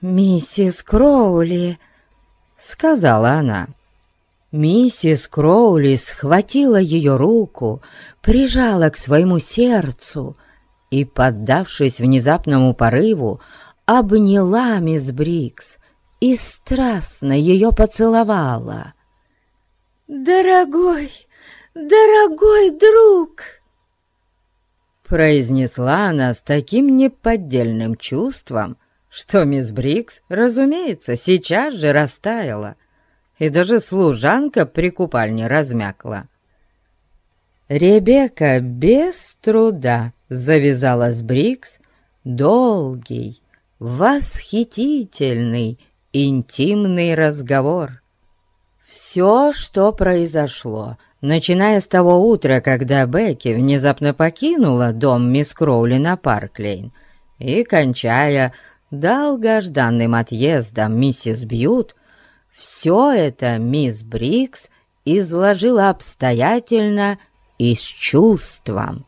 миссис Кроули», — сказала она. Миссис Кроули схватила ее руку, прижала к своему сердцу и, поддавшись внезапному порыву, обняла мисс Брикс и страстно ее поцеловала. «Дорогой, дорогой друг!» Произнесла она с таким неподдельным чувством, что мисс Брикс, разумеется, сейчас же растаяла, и даже служанка при купальне размякла. Ребекка без труда завязала с Брикс долгий, восхитительный, интимный разговор. Все, что произошло, начиная с того утра, когда Бекки внезапно покинула дом мисс Кроули на Парклейн и кончая долгожданным отъездом миссис Бьют, все это мисс Брикс изложила обстоятельно и с чувством.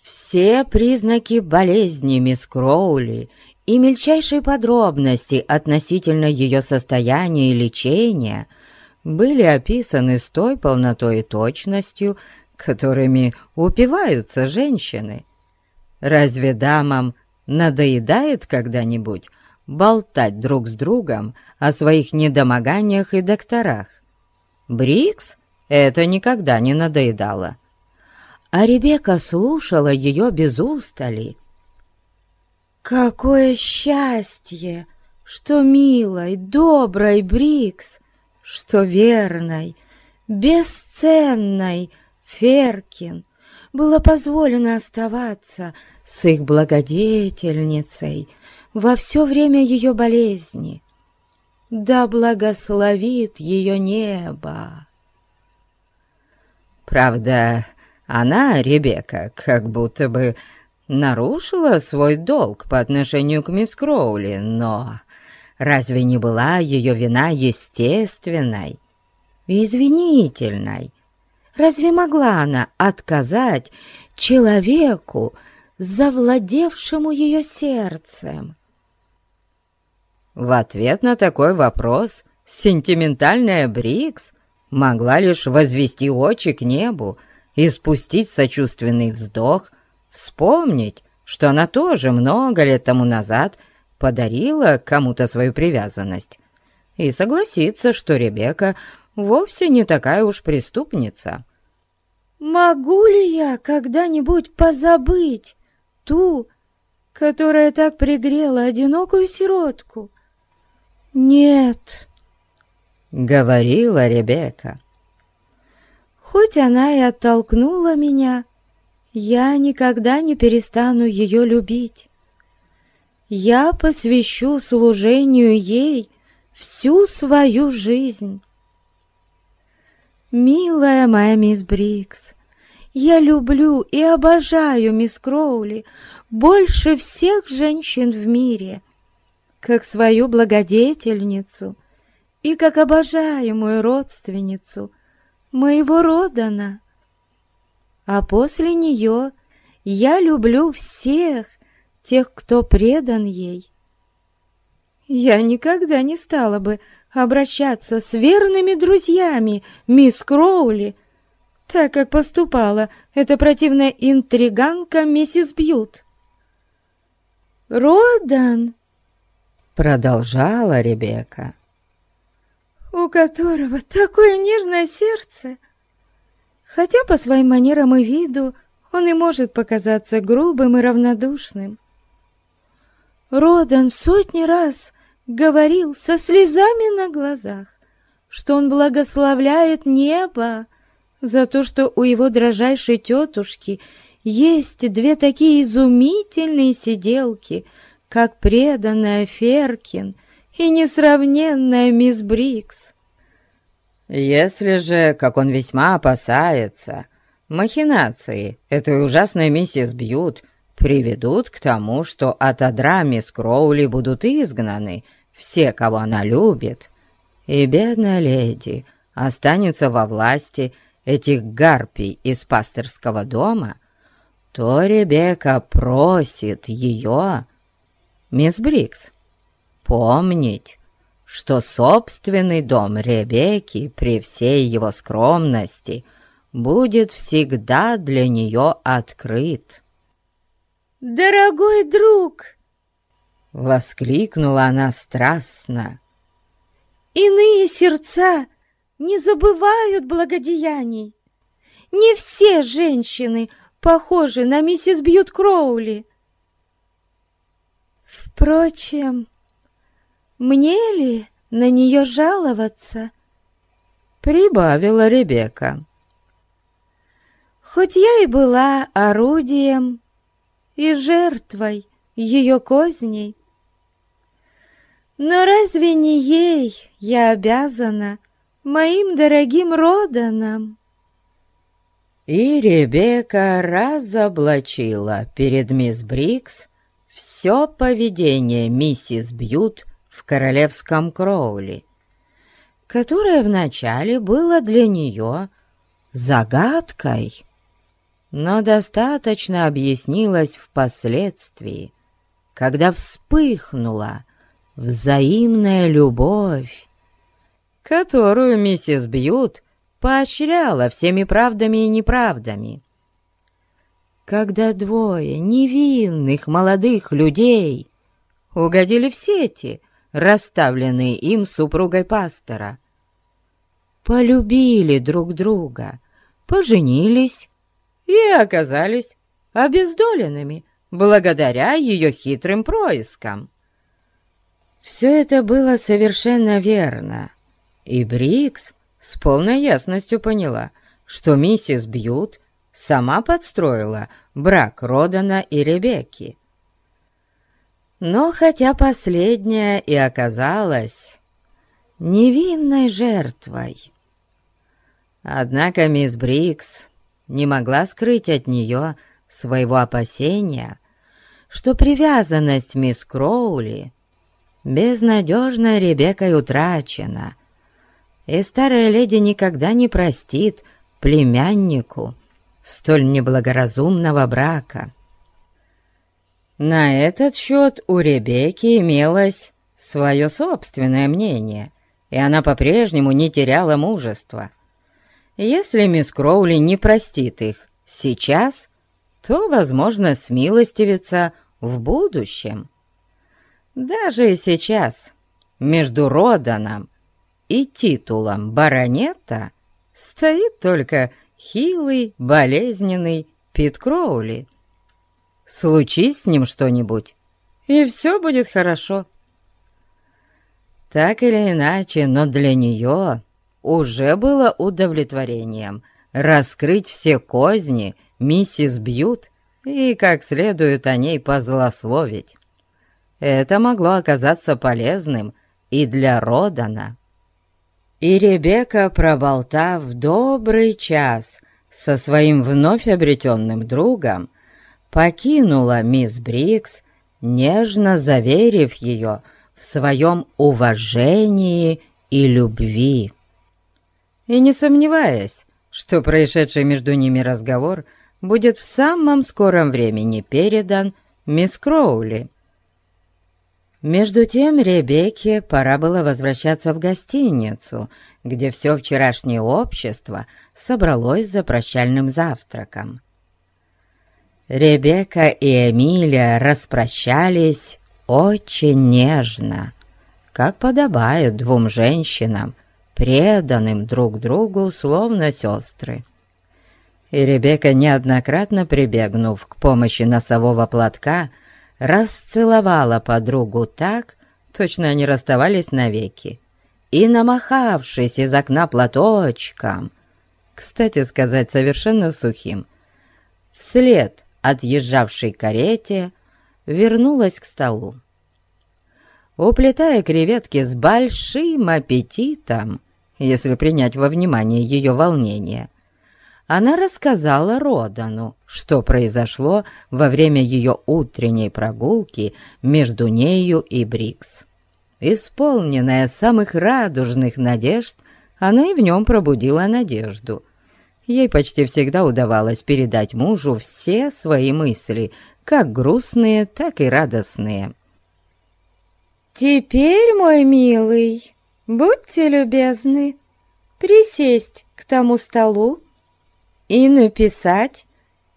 Все признаки болезни мисс Кроули и мельчайшие подробности относительно ее состояния и лечения были описаны с той полнотой и точностью, которыми упиваются женщины. Разве дамам надоедает когда-нибудь болтать друг с другом о своих недомоганиях и докторах? Брикс это никогда не надоедало. А Ребекка слушала ее без устали. «Какое счастье, что милой, доброй Брикс, что верной, бесценной Феркин было позволено оставаться с их благодетельницей во все время ее болезни. Да благословит ее небо. Правда, она, Ребекка, как будто бы нарушила свой долг по отношению к мисс Кроули, но разве не была ее вина естественной извинительной? Разве могла она отказать человеку, завладевшему ее сердцем? В ответ на такой вопрос сентиментальная Брикс могла лишь возвести очи к небу и спустить сочувственный вздох, вспомнить, что она тоже много лет тому назад подарила кому-то свою привязанность, и согласиться, что Ребекка вовсе не такая уж преступница. «Могу ли я когда-нибудь позабыть ту, которая так пригрела одинокую сиротку?» «Нет», — говорила Ребекка. «Хоть она и оттолкнула меня, я никогда не перестану ее любить. Я посвящу служению ей всю свою жизнь». «Милая моя мисс Брикс, я люблю и обожаю мисс Кроули больше всех женщин в мире, как свою благодетельницу и как обожаемую родственницу моего Родана. А после нее я люблю всех тех, кто предан ей. Я никогда не стала бы обращаться с верными друзьями мисс Кроули, так как поступала эта противная интриганка миссис Бьют. «Родан!» — продолжала Ребекка. «У которого такое нежное сердце! Хотя по своим манерам и виду он и может показаться грубым и равнодушным. Родан сотни раз говорил со слезами на глазах, что он благословляет небо за то, что у его дрожайшей тетушки есть две такие изумительные сиделки, как преданная Феркин и несравненная мисс Брикс. Если же, как он весьма опасается, махинации этой ужасной миссис Бьют приведут к тому, что от адра мисс Кроули будут изгнаны все, кого она любит, и бедная леди останется во власти этих гарпий из пасторского дома, то Ребекка просит ее, мисс Брикс, помнить, что собственный дом Ребекки при всей его скромности будет всегда для нее открыт. «Дорогой друг!» — воскликнула она страстно. «Иные сердца не забывают благодеяний. Не все женщины похожи на миссис Бьют Кроули. Впрочем, мне ли на нее жаловаться?» Прибавила Ребекка. «Хоть я и была орудием и жертвой ее козней. Но разве не ей я обязана моим дорогим Роданам? И Ребекка разоблачила перед мисс Брикс все поведение миссис Бьют в королевском Кроули, которое вначале было для нее загадкой, но достаточно объяснилось впоследствии, когда вспыхнула взаимная любовь, которую миссис Бьют поощряла всеми правдами и неправдами. Когда двое невинных молодых людей угодили в сети, расставленные им супругой пастора, полюбили друг друга, поженились и оказались обездоленными благодаря ее хитрым проискам. Все это было совершенно верно, и Брикс с полной ясностью поняла, что миссис Бьют сама подстроила брак Родана и Ребекки. Но хотя последняя и оказалась невинной жертвой, однако мисс Брикс не могла скрыть от нее своего опасения, что привязанность мисс Кроули безнадежно Ребеккой утрачена — и старая леди никогда не простит племяннику столь неблагоразумного брака. На этот счет у Ребекки имелось свое собственное мнение, и она по-прежнему не теряла мужества. Если мисс Кроули не простит их сейчас, то, возможно, смилостивится в будущем. Даже и сейчас между Роданом и титулом баронета стоит только хилый, болезненный Пит Кроули. Случись с ним что-нибудь, и все будет хорошо. Так или иначе, но для нее уже было удовлетворением раскрыть все козни миссис Бьют и как следует о ней позлословить. Это могло оказаться полезным и для Родана. И Ребекка, проболтав добрый час со своим вновь обретенным другом, покинула мисс Брикс, нежно заверив ее в своем уважении и любви. И не сомневаясь, что происшедший между ними разговор будет в самом скором времени передан мисс Кроули, между тем Ребекке пора было возвращаться в гостиницу, где все вчерашнее общество собралось за прощальным завтраком. Ребекка и Эмилия распрощались очень нежно, как подобает двум женщинам, преданным друг другу, словно сестры. И Ребекка, неоднократно прибегнув к помощи носового платка, расцеловала подругу так, точно они расставались навеки, и, намахавшись из окна платочком, кстати сказать, совершенно сухим, вслед отъезжавшей карете вернулась к столу. Уплетая креветки с большим аппетитом, если принять во внимание ее волнение, она рассказала Родану, что произошло во время ее утренней прогулки между нею и Брикс. Исполненная самых радужных надежд, она и в нем пробудила надежду. Ей почти всегда удавалось передать мужу все свои мысли, как грустные, так и радостные. «Теперь, мой милый, будьте любезны, присесть к тому столу, и написать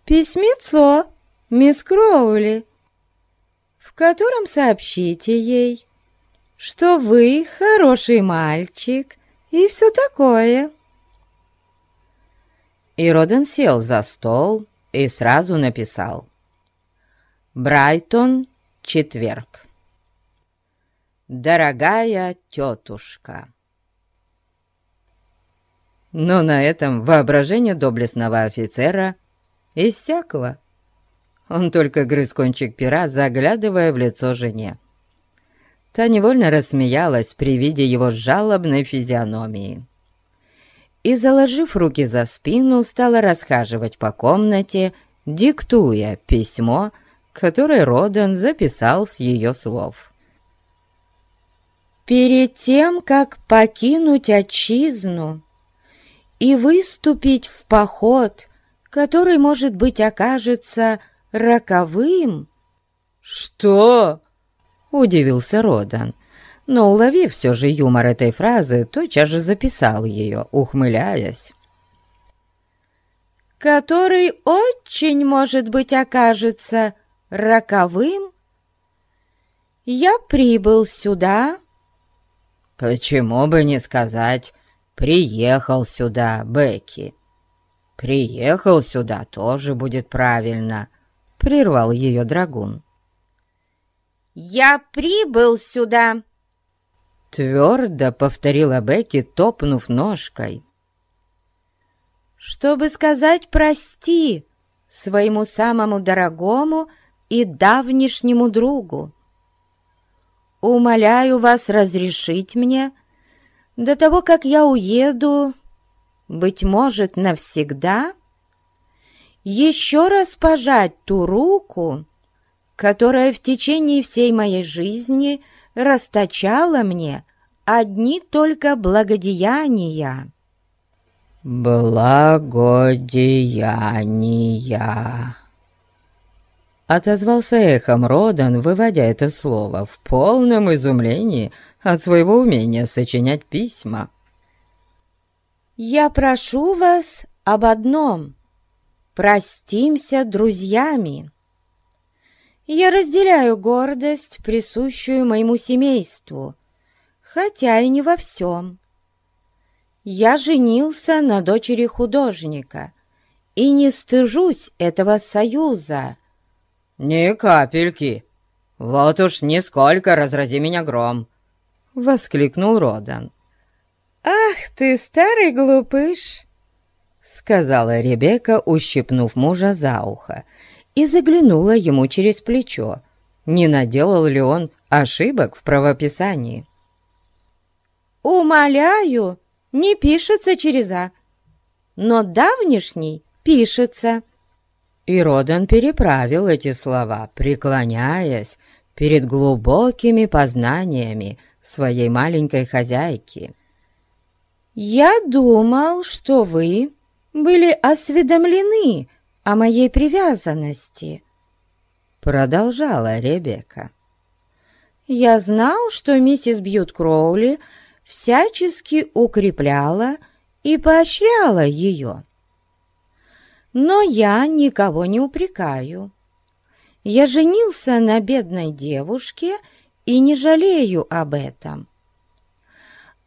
письмецо мисс Кроули, в котором сообщите ей, что вы хороший мальчик и все такое». И Роден сел за стол и сразу написал «Брайтон, четверг. Дорогая тетушка». Но на этом воображение доблестного офицера иссякло. Он только грыз кончик пера, заглядывая в лицо жене. Та невольно рассмеялась при виде его жалобной физиономии. И, заложив руки за спину, стала расхаживать по комнате, диктуя письмо, который Родан записал с ее слов. «Перед тем, как покинуть отчизну и выступить в поход, который, может быть, окажется роковым...» «Что?» — удивился Родан, но, уловив все же юмор этой фразы, тотчас же записал ее, ухмыляясь. «Который очень, может быть, окажется роковым, я прибыл сюда». «Почему бы не сказать «приехал сюда, Бекки»?» «Приехал сюда тоже будет правильно», — прервал ее драгун. «Я прибыл сюда», — твердо повторила Бекки, топнув ножкой. «Чтобы сказать «прости» своему самому дорогому и давнишнему другу. Умоляю вас разрешить мне до того, как я уеду, быть может, навсегда, еще раз пожать ту руку, которая в течение всей моей жизни расточала мне одни только благодеяния. «Благодеяния», Отозвался эхом Родан, выводя это слово в полном изумлении от своего умения сочинять письма. «Я прошу вас об одном. Простимся друзьями. Я разделяю гордость, присущую моему семейству, хотя и не во всем. Я женился на дочери художника и не стыжусь этого союза» «Ни капельки! Вот уж нисколько разрази меня гром!» — воскликнул Родан. «Ах ты, старый глупыш!» — сказала Ребекка, ущипнув мужа за ухо, и заглянула ему через плечо, не наделал ли он ошибок в правописании. «Умоляю, не пишется через «а», но давнишний пишется». И Родан переправил эти слова, преклоняясь перед глубокими познаниями своей маленькой хозяйки. «Я думал, что вы были осведомлены о моей привязанности», — продолжала Ребекка. «Я знал, что миссис Бьют Кроули всячески укрепляла и поощряла ее. Но я никого не упрекаю. Я женился на бедной девушке и не жалею об этом.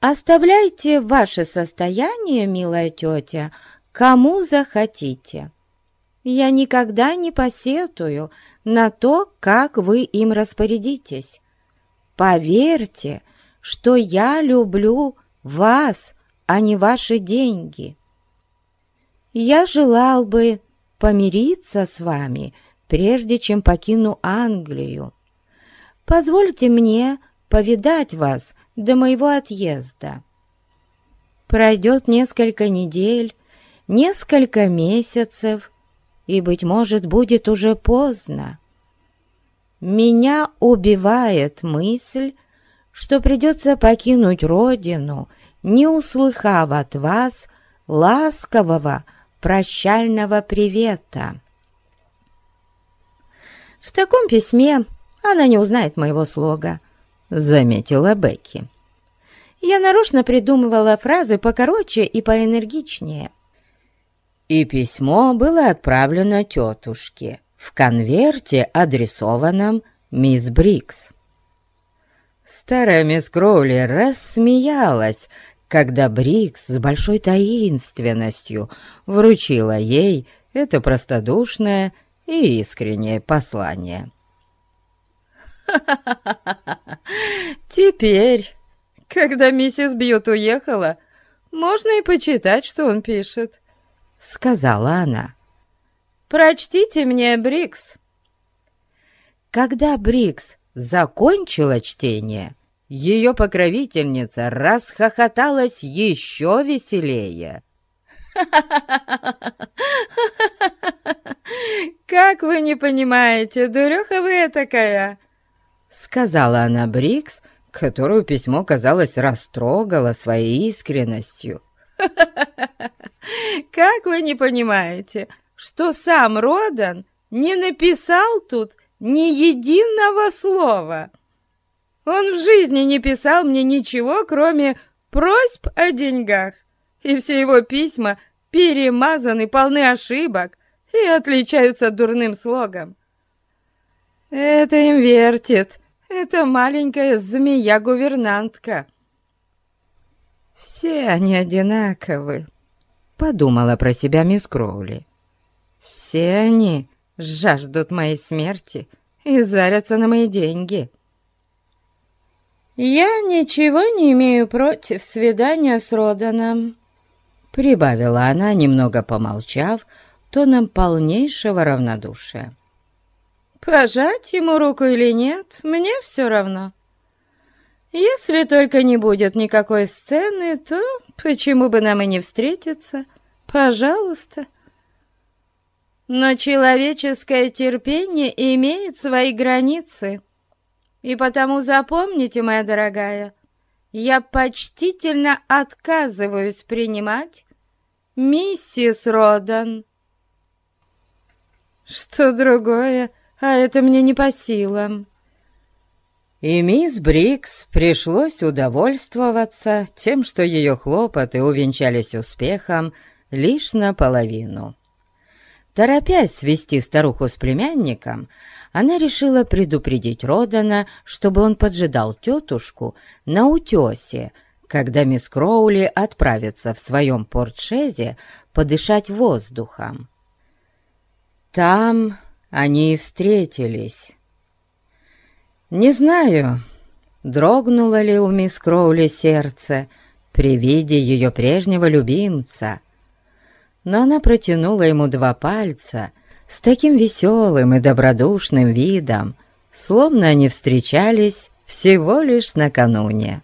Оставляйте ваше состояние, милая тетя, кому захотите. Я никогда не посетую на то, как вы им распорядитесь. Поверьте, что я люблю вас, а не ваши деньги я желал бы помириться с вами, прежде чем покину Англию. Позвольте мне повидать вас до моего отъезда. Пройдет несколько недель, несколько месяцев, и, быть может, будет уже поздно. Меня убивает мысль, что придется покинуть родину, не услыхав от вас ласкового, прощального привета. В таком письме она не узнает моего слога, заметила Бекки. Я нарочно придумывала фразы покороче и поэнергичнее. И письмо было отправлено тетушке в конверте, адресованном мисс Брикс. Старая мисс Кроули рассмеялась, когда Брикс с большой таинственностью вручила ей это простодушное и искреннее послание. (laughs) Теперь, когда миссис Бьют уехала, можно и почитать, что он пишет», — сказала она. «Прочтите мне, Брикс». Когда Брикс закончила чтение, ее покровительница расхохоталась еще веселее. (laughs) «Как вы не понимаете, дуреха вы такая!» Сказала она Брикс, которую письмо, казалось, растрогало своей искренностью. (laughs) «Как вы не понимаете, что сам Родан не написал тут ни единого слова? Он в жизни не писал мне ничего, кроме просьб о деньгах, и все его письма перемазаны, полны ошибок, и отличаются дурным слогом. Это им вертит, это маленькая змея-гувернантка. Все они одинаковы, подумала про себя мисс Кроули. Все они жаждут моей смерти и зарятся на мои деньги. Я ничего не имею против свидания с Роданом, прибавила она, немного помолчав, тоном полнейшего равнодушия. «Пожать ему руку или нет, мне все равно. Если только не будет никакой сцены, то почему бы нам и не встретиться? Пожалуйста». Но человеческое терпение имеет свои границы. И потому запомните, моя дорогая, я почтительно отказываюсь принимать миссис Родан что другое, а это мне не по силам». И мисс Брикс пришлось удовольствоваться тем, что ее хлопоты увенчались успехом лишь наполовину. Торопясь свести старуху с племянником, она решила предупредить Родана, чтобы он поджидал тетушку на утесе, когда мисс Кроули отправится в своем портшезе подышать воздухом. Там они и встретились. Не знаю, дрогнуло ли у мисс Кроули сердце при виде ее прежнего любимца, но она протянула ему два пальца с таким веселым и добродушным видом, словно они встречались всего лишь накануне.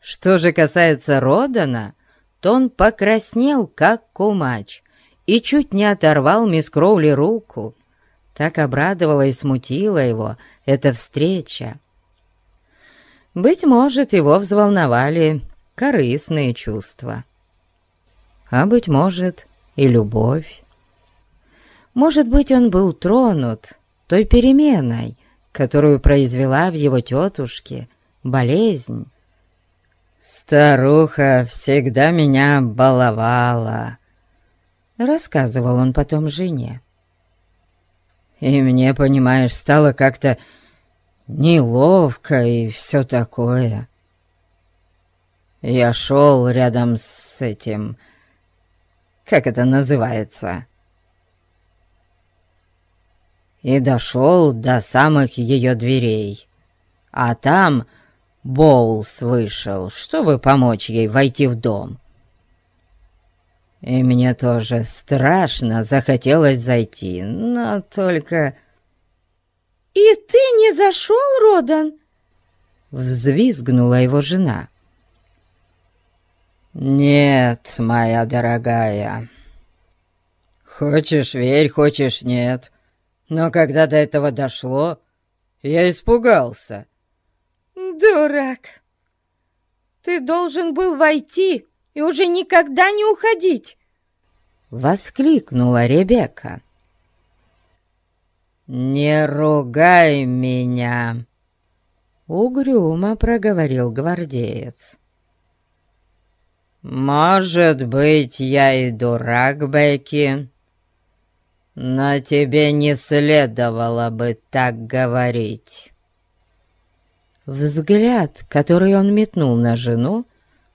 Что же касается Родана, то он покраснел, как кумач, и чуть не оторвал мисс Кроули руку. Так обрадовала и смутила его эта встреча. Быть может, его взволновали корыстные чувства. А быть может, и любовь. Может быть, он был тронут той переменой, которую произвела в его тетушке болезнь. «Старуха всегда меня баловала», Рассказывал он потом жене. И мне, понимаешь, стало как-то неловко и все такое. Я шел рядом с этим... Как это называется? И дошел до самых ее дверей. А там Боулс вышел, чтобы помочь ей войти в дом. И мне тоже страшно захотелось зайти, но только... «И ты не зашел, Родан?» Взвизгнула его жена. «Нет, моя дорогая. Хочешь верь, хочешь нет. Но когда до этого дошло, я испугался». «Дурак! Ты должен был войти и уже никогда не уходить!» Воскликнула Ребекка. «Не ругай меня!» Угрюмо проговорил гвардеец. «Может быть, я и дурак, Бекки, но тебе не следовало бы так говорить». Взгляд, который он метнул на жену,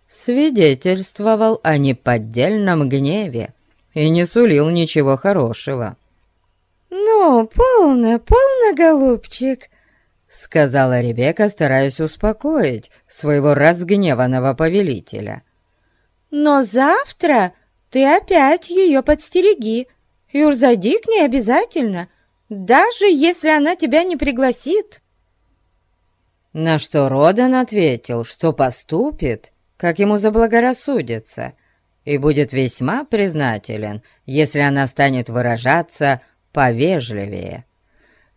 свидетельствовал о неподдельном гневе и не сулил ничего хорошего. «Ну, полно, полно, голубчик!» — сказала Ребекка, стараясь успокоить своего разгневанного повелителя. «Но завтра ты опять ее подстереги, и уж зайди к ней обязательно, даже если она тебя не пригласит». На что Родан ответил, что поступит, как ему заблагорассудится, и будет весьма признателен, если она станет выражаться повежливее.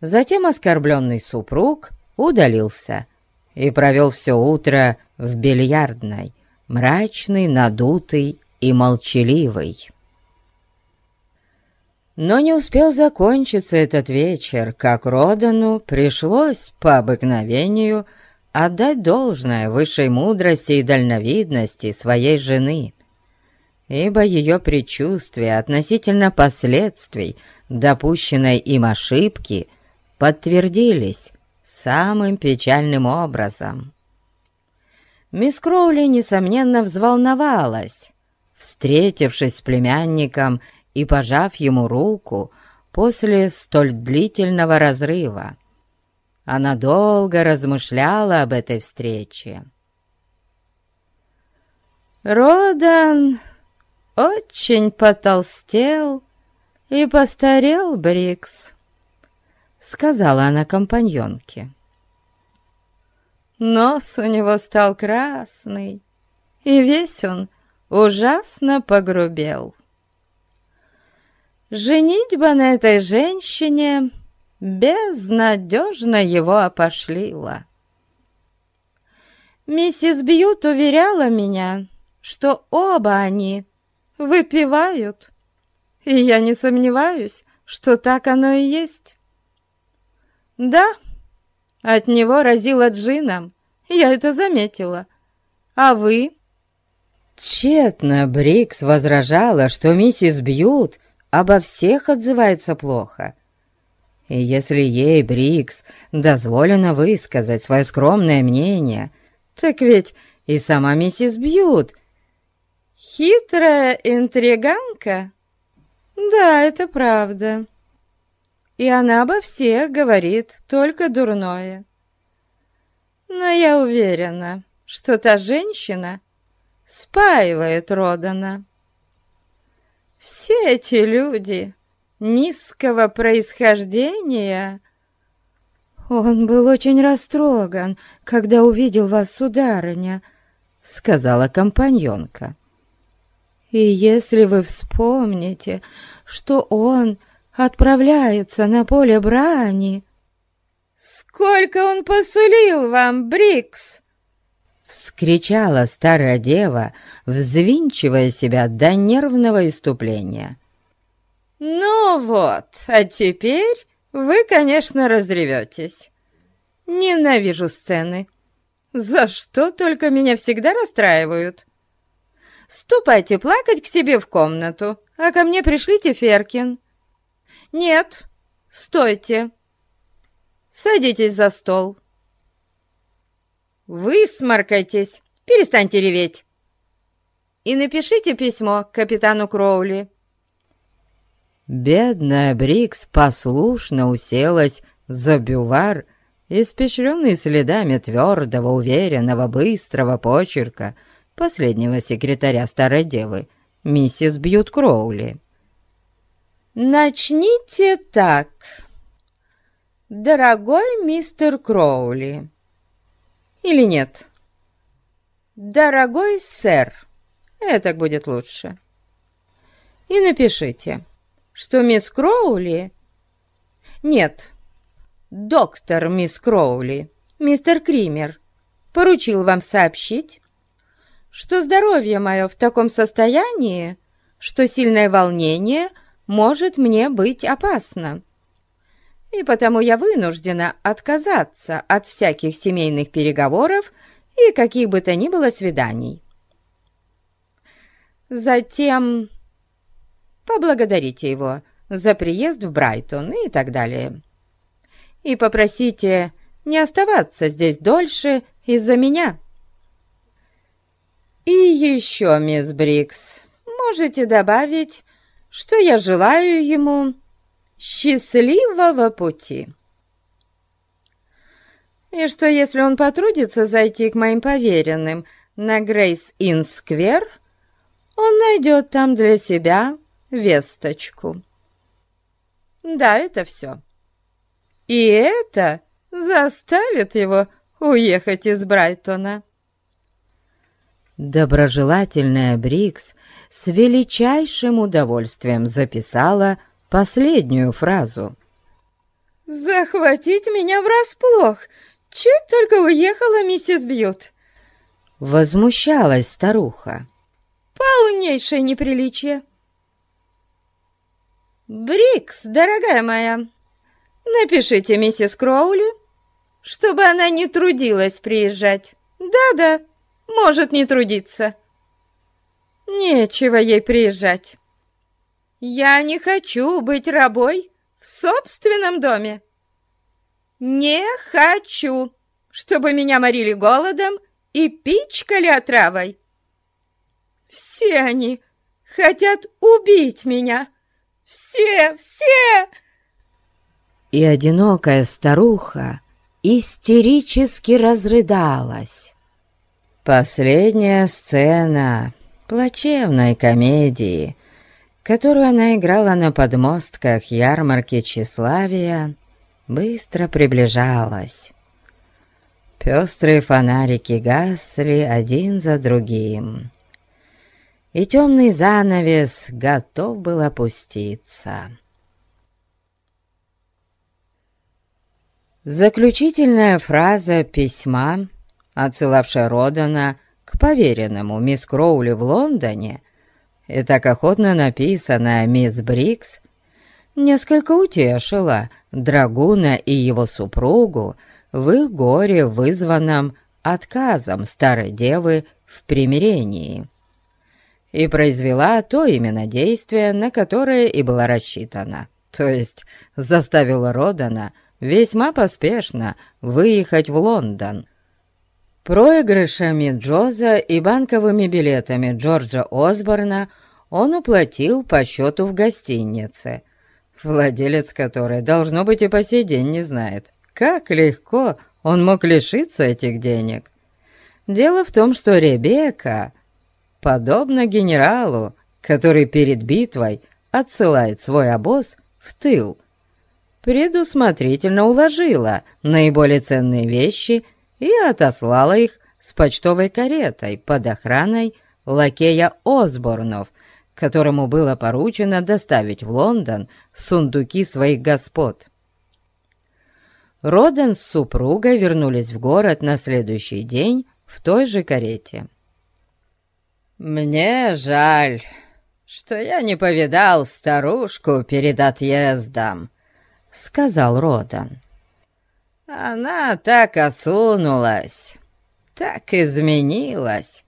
Затем оскорбленный супруг удалился и провел все утро в бильярдной, мрачный, надутый и молчаливый. Но не успел закончиться этот вечер, как Родану пришлось по обыкновению отдать должное высшей мудрости и дальновидности своей жены, ибо ее предчувствия относительно последствий допущенной им ошибки подтвердились самым печальным образом. Мисс Кроули, несомненно, взволновалась, встретившись с племянником и пожав ему руку после столь длительного разрыва. Она долго размышляла об этой встрече. «Родан очень потолстел и постарел, Брикс», — сказала она компаньонке. Нос у него стал красный, и весь он ужасно погрубел. Женитьба на этой женщине безнадежно его опошлила. Миссис Бьют уверяла меня, что оба они выпивают, и я не сомневаюсь, что так оно и есть. Да, от него разило джином, я это заметила. А вы? Тщетно Брикс возражала, что миссис Бьют обо всех отзывается плохо. И если ей, Брикс, дозволено высказать свое скромное мнение, так ведь и сама миссис Бьют... Хитрая интриганка? Да, это правда и она обо всех говорит только дурное. Но я уверена, что та женщина спаивает Родана. Все эти люди низкого происхождения... «Он был очень растроган, когда увидел вас, сударыня», — сказала компаньонка. «И если вы вспомните, что он отправляется на поле брани. «Сколько он посулил вам, Брикс?» Вскричала старая дева, взвинчивая себя до нервного иступления. «Ну вот, а теперь вы, конечно, разреветесь. Ненавижу сцены. За что только меня всегда расстраивают. Ступайте плакать к себе в комнату, а ко мне пришлите Феркин. «Нет, стойте! Садитесь за стол!» «Высморкайтесь! Перестаньте реветь!» «И напишите письмо капитану Кроули!» Бедная Брикс послушно уселась за бювар, испещренный следами твердого, уверенного, быстрого почерка последнего секретаря старой девы, миссис Бьют Кроули. «Начните так. Дорогой мистер Кроули». Или нет? «Дорогой сэр». Это будет лучше. И напишите, что мисс Кроули... Нет, доктор мисс Кроули, мистер Кример, поручил вам сообщить, что здоровье мое в таком состоянии, что сильное волнение – может мне быть опасно. И потому я вынуждена отказаться от всяких семейных переговоров и каких бы то ни было свиданий. Затем поблагодарите его за приезд в Брайтон и так далее. И попросите не оставаться здесь дольше из-за меня. И еще, мисс Брикс, можете добавить, что я желаю ему счастливого пути. И что если он потрудится зайти к моим поверенным на Грейс-Ин-Сквер, он найдет там для себя весточку. Да, это все. И это заставит его уехать из Брайтона. Доброжелательная Брикс с величайшим удовольствием записала последнюю фразу. «Захватить меня врасплох! Чуть только уехала миссис Бьют!» Возмущалась старуха. «Полнейшее неприличие!» «Брикс, дорогая моя, напишите миссис Кроули, чтобы она не трудилась приезжать. Да-да, может не трудиться. Нечего ей приезжать. Я не хочу быть рабой в собственном доме. Не хочу, чтобы меня морили голодом и пичкали отравой. Все они хотят убить меня. Все, все!» И одинокая старуха истерически разрыдалась. Последняя сцена плачевной комедии, которую она играла на подмостках ярмарки тщеславия, быстро приближалась. Пестрые фонарики гасли один за другим, и темный занавес готов был опуститься. Заключительная фраза письма, отсылавшая Родана к поверенному мисс Кроули в Лондоне, и так охотно написанная мисс Брикс, несколько утешила Драгуна и его супругу в их горе, вызванном отказом старой девы в примирении, и произвела то именно действие, на которое и была рассчитана, то есть заставила Родана весьма поспешно выехать в Лондон. Проигрышами Джоза и банковыми билетами Джорджа Осборна он уплатил по счету в гостинице, владелец которой, должно быть, и по сей день не знает, как легко он мог лишиться этих денег. Дело в том, что Ребекка, подобно генералу, который перед битвой отсылает свой обоз в тыл, предусмотрительно уложила наиболее ценные вещи и отослала их с почтовой каретой под охраной лакея Осборнов, которому было поручено доставить в Лондон сундуки своих господ. Роден с супругой вернулись в город на следующий день в той же карете. «Мне жаль, что я не повидал старушку перед отъездом», — сказал Родан. «Она так осунулась, так изменилась,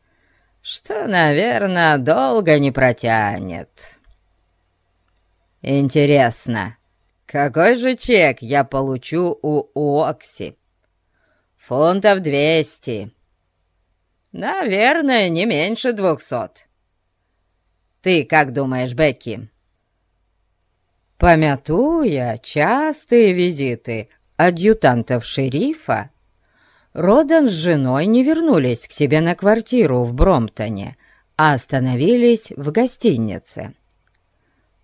что, наверное, долго не протянет. Интересно, какой же чек я получу у Окси? Фунтов двести. Наверное, не меньше двухсот. Ты как думаешь, Бекки?» Помятуя частые визиты адъютантов шерифа, Родан с женой не вернулись к себе на квартиру в Бромптоне, а остановились в гостинице.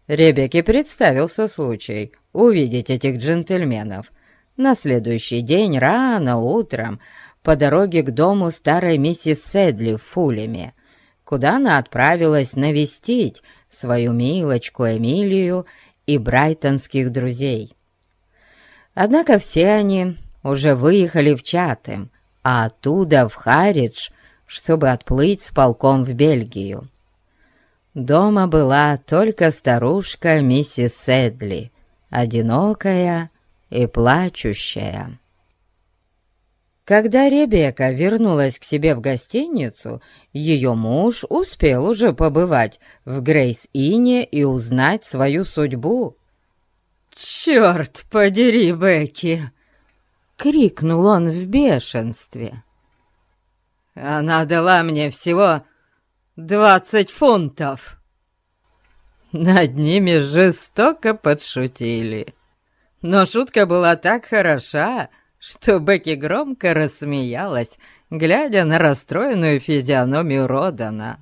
Ребекке представился случай увидеть этих джентльменов на следующий день рано утром по дороге к дому старой миссис Седли в Фулеме, куда она отправилась навестить свою милочку Эмилию и брайтонских друзей. Однако все они уже выехали в Чатем, а оттуда в Харидж, чтобы отплыть с полком в Бельгию. Дома была только старушка миссис Седли, одинокая и плачущая. Когда Ребекка вернулась к себе в гостиницу, ее муж успел уже побывать в Грейс-Ине и узнать свою судьбу. «Черт подери, Бекки!» — крикнул он в бешенстве. «Она дала мне всего двадцать фунтов!» Над ними жестоко подшутили. Но шутка была так хороша, что Бекки громко рассмеялась, глядя на расстроенную физиономию Родана.